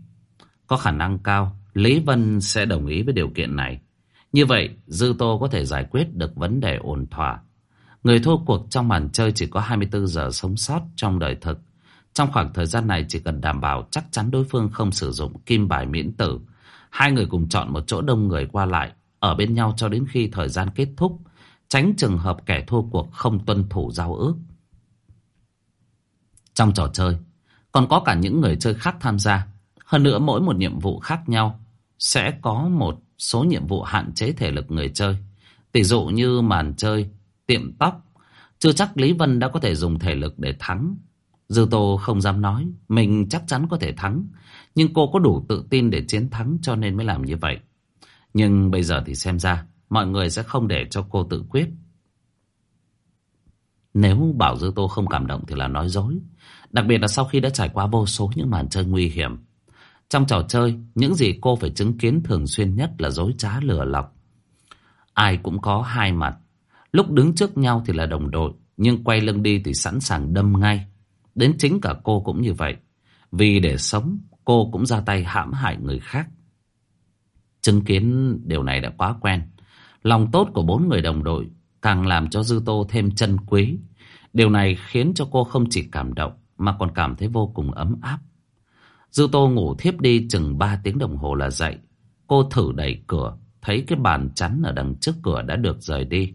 Có khả năng cao, Lý Vân sẽ đồng ý với điều kiện này. Như vậy, Dư Tô có thể giải quyết được vấn đề ổn thỏa. Người thua cuộc trong màn chơi chỉ có 24 giờ sống sót trong đời thực. Trong khoảng thời gian này chỉ cần đảm bảo chắc chắn đối phương không sử dụng kim bài miễn tử. Hai người cùng chọn một chỗ đông người qua lại, ở bên nhau cho đến khi thời gian kết thúc, tránh trường hợp kẻ thua cuộc không tuân thủ giao ước. Trong trò chơi, còn có cả những người chơi khác tham gia. Hơn nữa mỗi một nhiệm vụ khác nhau sẽ có một số nhiệm vụ hạn chế thể lực người chơi. Tỷ dụ như màn chơi, tiệm tóc. Chưa chắc Lý Vân đã có thể dùng thể lực để thắng. Dư Tô không dám nói, mình chắc chắn có thể thắng. Nhưng cô có đủ tự tin để chiến thắng cho nên mới làm như vậy. Nhưng bây giờ thì xem ra, mọi người sẽ không để cho cô tự quyết. Nếu bảo Dư Tô không cảm động thì là nói dối. Đặc biệt là sau khi đã trải qua vô số những màn chơi nguy hiểm. Trong trò chơi, những gì cô phải chứng kiến thường xuyên nhất là dối trá lừa lọc. Ai cũng có hai mặt. Lúc đứng trước nhau thì là đồng đội, nhưng quay lưng đi thì sẵn sàng đâm ngay. Đến chính cả cô cũng như vậy. Vì để sống, cô cũng ra tay hãm hại người khác. Chứng kiến điều này đã quá quen. Lòng tốt của bốn người đồng đội càng làm cho Dư Tô thêm chân quý. Điều này khiến cho cô không chỉ cảm động mà còn cảm thấy vô cùng ấm áp. Dư Tô ngủ thiếp đi chừng 3 tiếng đồng hồ là dậy. Cô thử đẩy cửa, thấy cái bàn chắn ở đằng trước cửa đã được rời đi.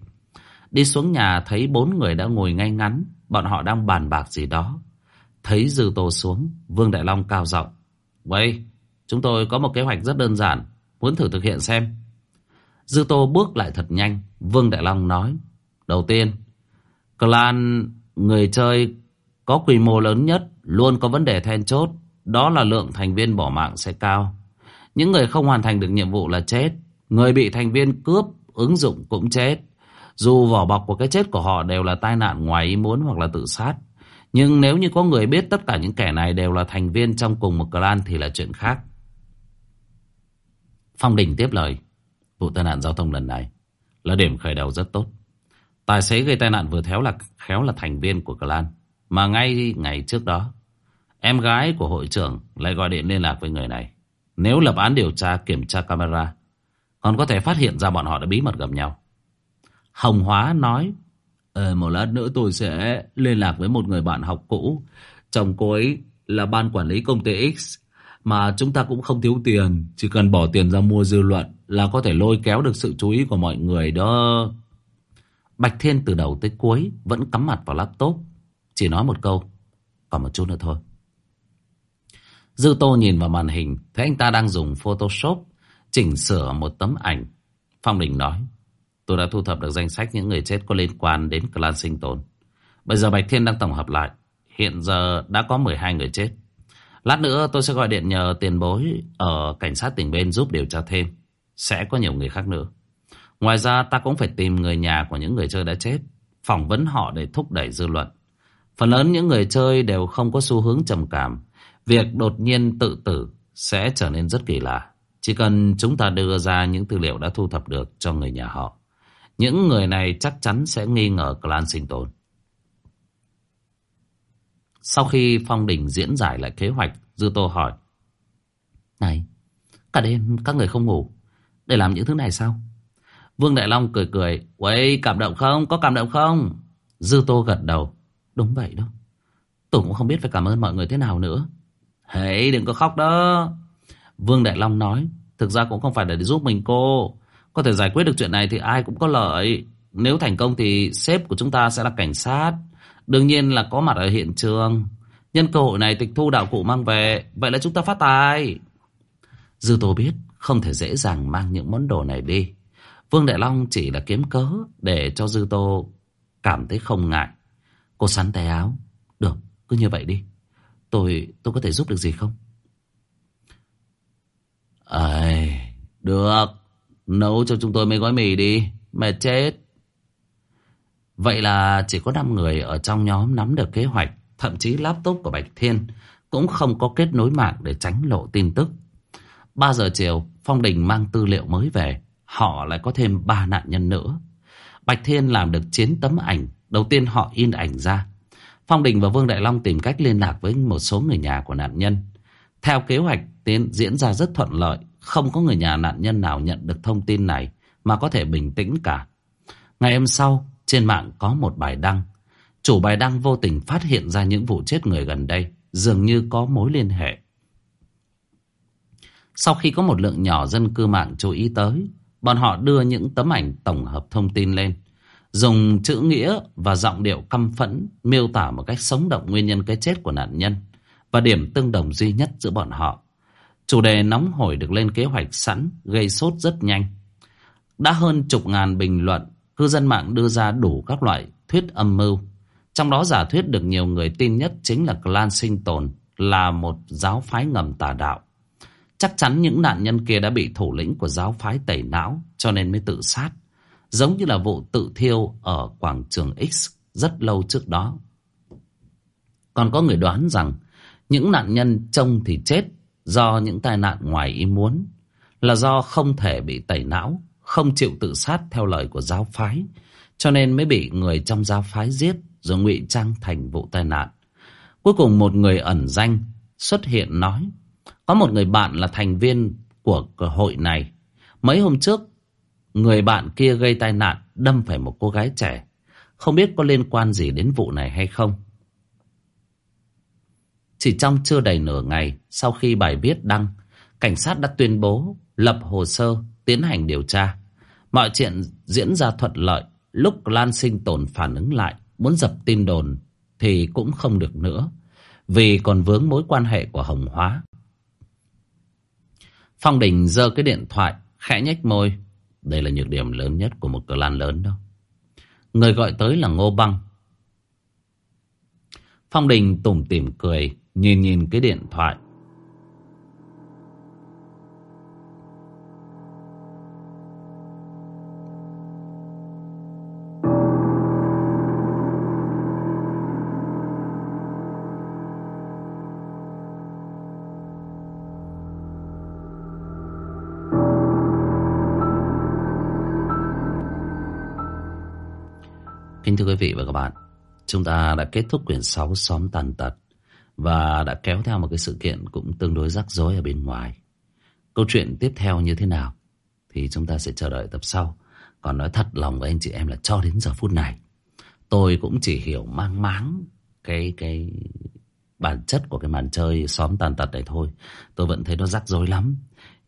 Đi xuống nhà thấy bốn người đã ngồi ngay ngắn, bọn họ đang bàn bạc gì đó. Thấy Dư Tô xuống, Vương Đại Long cao giọng. Vậy, chúng tôi có một kế hoạch rất đơn giản, muốn thử thực hiện xem. Dư Tô bước lại thật nhanh, Vương Đại Long nói. Đầu tiên, clan người chơi có quy mô lớn nhất luôn có vấn đề then chốt, đó là lượng thành viên bỏ mạng sẽ cao. Những người không hoàn thành được nhiệm vụ là chết, người bị thành viên cướp, ứng dụng cũng chết. Dù vỏ bọc của cái chết của họ đều là tai nạn ngoài ý muốn hoặc là tự sát. Nhưng nếu như có người biết tất cả những kẻ này đều là thành viên trong cùng một clan thì là chuyện khác. Phong Đình tiếp lời. Vụ tai nạn giao thông lần này là điểm khởi đầu rất tốt. Tài xế gây tai nạn vừa khéo là khéo là thành viên của clan. Mà ngay ngày trước đó, em gái của hội trưởng lại gọi điện liên lạc với người này. Nếu lập án điều tra kiểm tra camera, còn có thể phát hiện ra bọn họ đã bí mật gặp nhau. Hồng Hóa nói, ờ, một lát nữa tôi sẽ liên lạc với một người bạn học cũ. Chồng cô ấy là ban quản lý công ty X. Mà chúng ta cũng không thiếu tiền, chỉ cần bỏ tiền ra mua dư luận là có thể lôi kéo được sự chú ý của mọi người đó. Bạch Thiên từ đầu tới cuối vẫn cắm mặt vào laptop. Chỉ nói một câu. Còn một chút nữa thôi. Dư Tô nhìn vào màn hình. Thấy anh ta đang dùng Photoshop chỉnh sửa một tấm ảnh. Phong Đình nói. Tôi đã thu thập được danh sách những người chết có liên quan đến clan sinh tồn. Bây giờ Bạch Thiên đang tổng hợp lại. Hiện giờ đã có 12 người chết. Lát nữa tôi sẽ gọi điện nhờ tiền bối ở cảnh sát tỉnh bên giúp điều tra thêm. Sẽ có nhiều người khác nữa. Ngoài ra, ta cũng phải tìm người nhà của những người chơi đã chết. Phỏng vấn họ để thúc đẩy dư luận. Phần lớn những người chơi đều không có xu hướng trầm cảm. Việc đột nhiên tự tử sẽ trở nên rất kỳ lạ. Chỉ cần chúng ta đưa ra những tư liệu đã thu thập được cho người nhà họ. Những người này chắc chắn sẽ nghi ngờ clan sinh tồn. Sau khi Phong Đình diễn giải lại kế hoạch, Dư Tô hỏi. Này, cả đêm các người không ngủ, để làm những thứ này sao? Vương Đại Long cười cười. Uầy, cảm động không? Có cảm động không? Dư Tô gật đầu. Đúng vậy đó. Tôi cũng không biết phải cảm ơn mọi người thế nào nữa. Hãy đừng có khóc đó. Vương Đại Long nói. Thực ra cũng không phải để giúp mình cô. Có thể giải quyết được chuyện này thì ai cũng có lợi. Nếu thành công thì sếp của chúng ta sẽ là cảnh sát. Đương nhiên là có mặt ở hiện trường. Nhân cơ hội này tịch thu đạo cụ mang về. Vậy là chúng ta phát tài. Dư Tô biết không thể dễ dàng mang những món đồ này đi. Vương Đại Long chỉ là kiếm cớ để cho Dư Tô cảm thấy không ngại. Cô sắn tay áo. Được, cứ như vậy đi. Tôi tôi có thể giúp được gì không? Ây, được. Nấu cho chúng tôi mấy gói mì đi. Mệt chết. Vậy là chỉ có 5 người ở trong nhóm nắm được kế hoạch. Thậm chí laptop của Bạch Thiên cũng không có kết nối mạng để tránh lộ tin tức. 3 giờ chiều, Phong Đình mang tư liệu mới về. Họ lại có thêm 3 nạn nhân nữa. Bạch Thiên làm được chiến tấm ảnh. Đầu tiên họ in ảnh ra. Phong Đình và Vương Đại Long tìm cách liên lạc với một số người nhà của nạn nhân. Theo kế hoạch tiến diễn ra rất thuận lợi. Không có người nhà nạn nhân nào nhận được thông tin này mà có thể bình tĩnh cả. Ngày hôm sau, trên mạng có một bài đăng. Chủ bài đăng vô tình phát hiện ra những vụ chết người gần đây, dường như có mối liên hệ. Sau khi có một lượng nhỏ dân cư mạng chú ý tới, bọn họ đưa những tấm ảnh tổng hợp thông tin lên. Dùng chữ nghĩa và giọng điệu căm phẫn miêu tả một cách sống động nguyên nhân cái chết của nạn nhân và điểm tương đồng duy nhất giữa bọn họ. Chủ đề nóng hổi được lên kế hoạch sẵn, gây sốt rất nhanh. Đã hơn chục ngàn bình luận, cư dân mạng đưa ra đủ các loại thuyết âm mưu. Trong đó giả thuyết được nhiều người tin nhất chính là clan sinh tồn, là một giáo phái ngầm tà đạo. Chắc chắn những nạn nhân kia đã bị thủ lĩnh của giáo phái tẩy não cho nên mới tự sát. Giống như là vụ tự thiêu ở quảng trường X rất lâu trước đó. Còn có người đoán rằng những nạn nhân trông thì chết do những tai nạn ngoài ý muốn. Là do không thể bị tẩy não, không chịu tự sát theo lời của giáo phái. Cho nên mới bị người trong giáo phái giết rồi ngụy trang thành vụ tai nạn. Cuối cùng một người ẩn danh xuất hiện nói có một người bạn là thành viên của hội này. Mấy hôm trước, người bạn kia gây tai nạn đâm phải một cô gái trẻ. Không biết có liên quan gì đến vụ này hay không. Chỉ trong chưa đầy nửa ngày sau khi bài viết đăng, cảnh sát đã tuyên bố lập hồ sơ tiến hành điều tra. Mọi chuyện diễn ra thuận lợi. Lúc Lan Sinh Tồn phản ứng lại, muốn dập tin đồn thì cũng không được nữa. Vì còn vướng mối quan hệ của Hồng Hóa. Phong Đình giơ cái điện thoại, khẽ nhếch môi. Đây là nhược điểm lớn nhất của một clan lớn đâu. Người gọi tới là Ngô Băng. Phong Đình tủm tỉm cười, nhìn nhìn cái điện thoại. Kính thưa quý vị và các bạn, chúng ta đã kết thúc quyển 6 xóm tàn tật và đã kéo theo một cái sự kiện cũng tương đối rắc rối ở bên ngoài. Câu chuyện tiếp theo như thế nào thì chúng ta sẽ chờ đợi tập sau. Còn nói thật, lòng với anh chị em là cho đến giờ phút này, tôi cũng chỉ hiểu mang máng cái cái bản chất của cái màn chơi xóm tàn tật này thôi. Tôi vẫn thấy nó rắc rối lắm.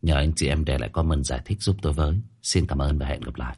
Nhờ anh chị em để lại comment giải thích giúp tôi với. Xin cảm ơn và hẹn gặp lại.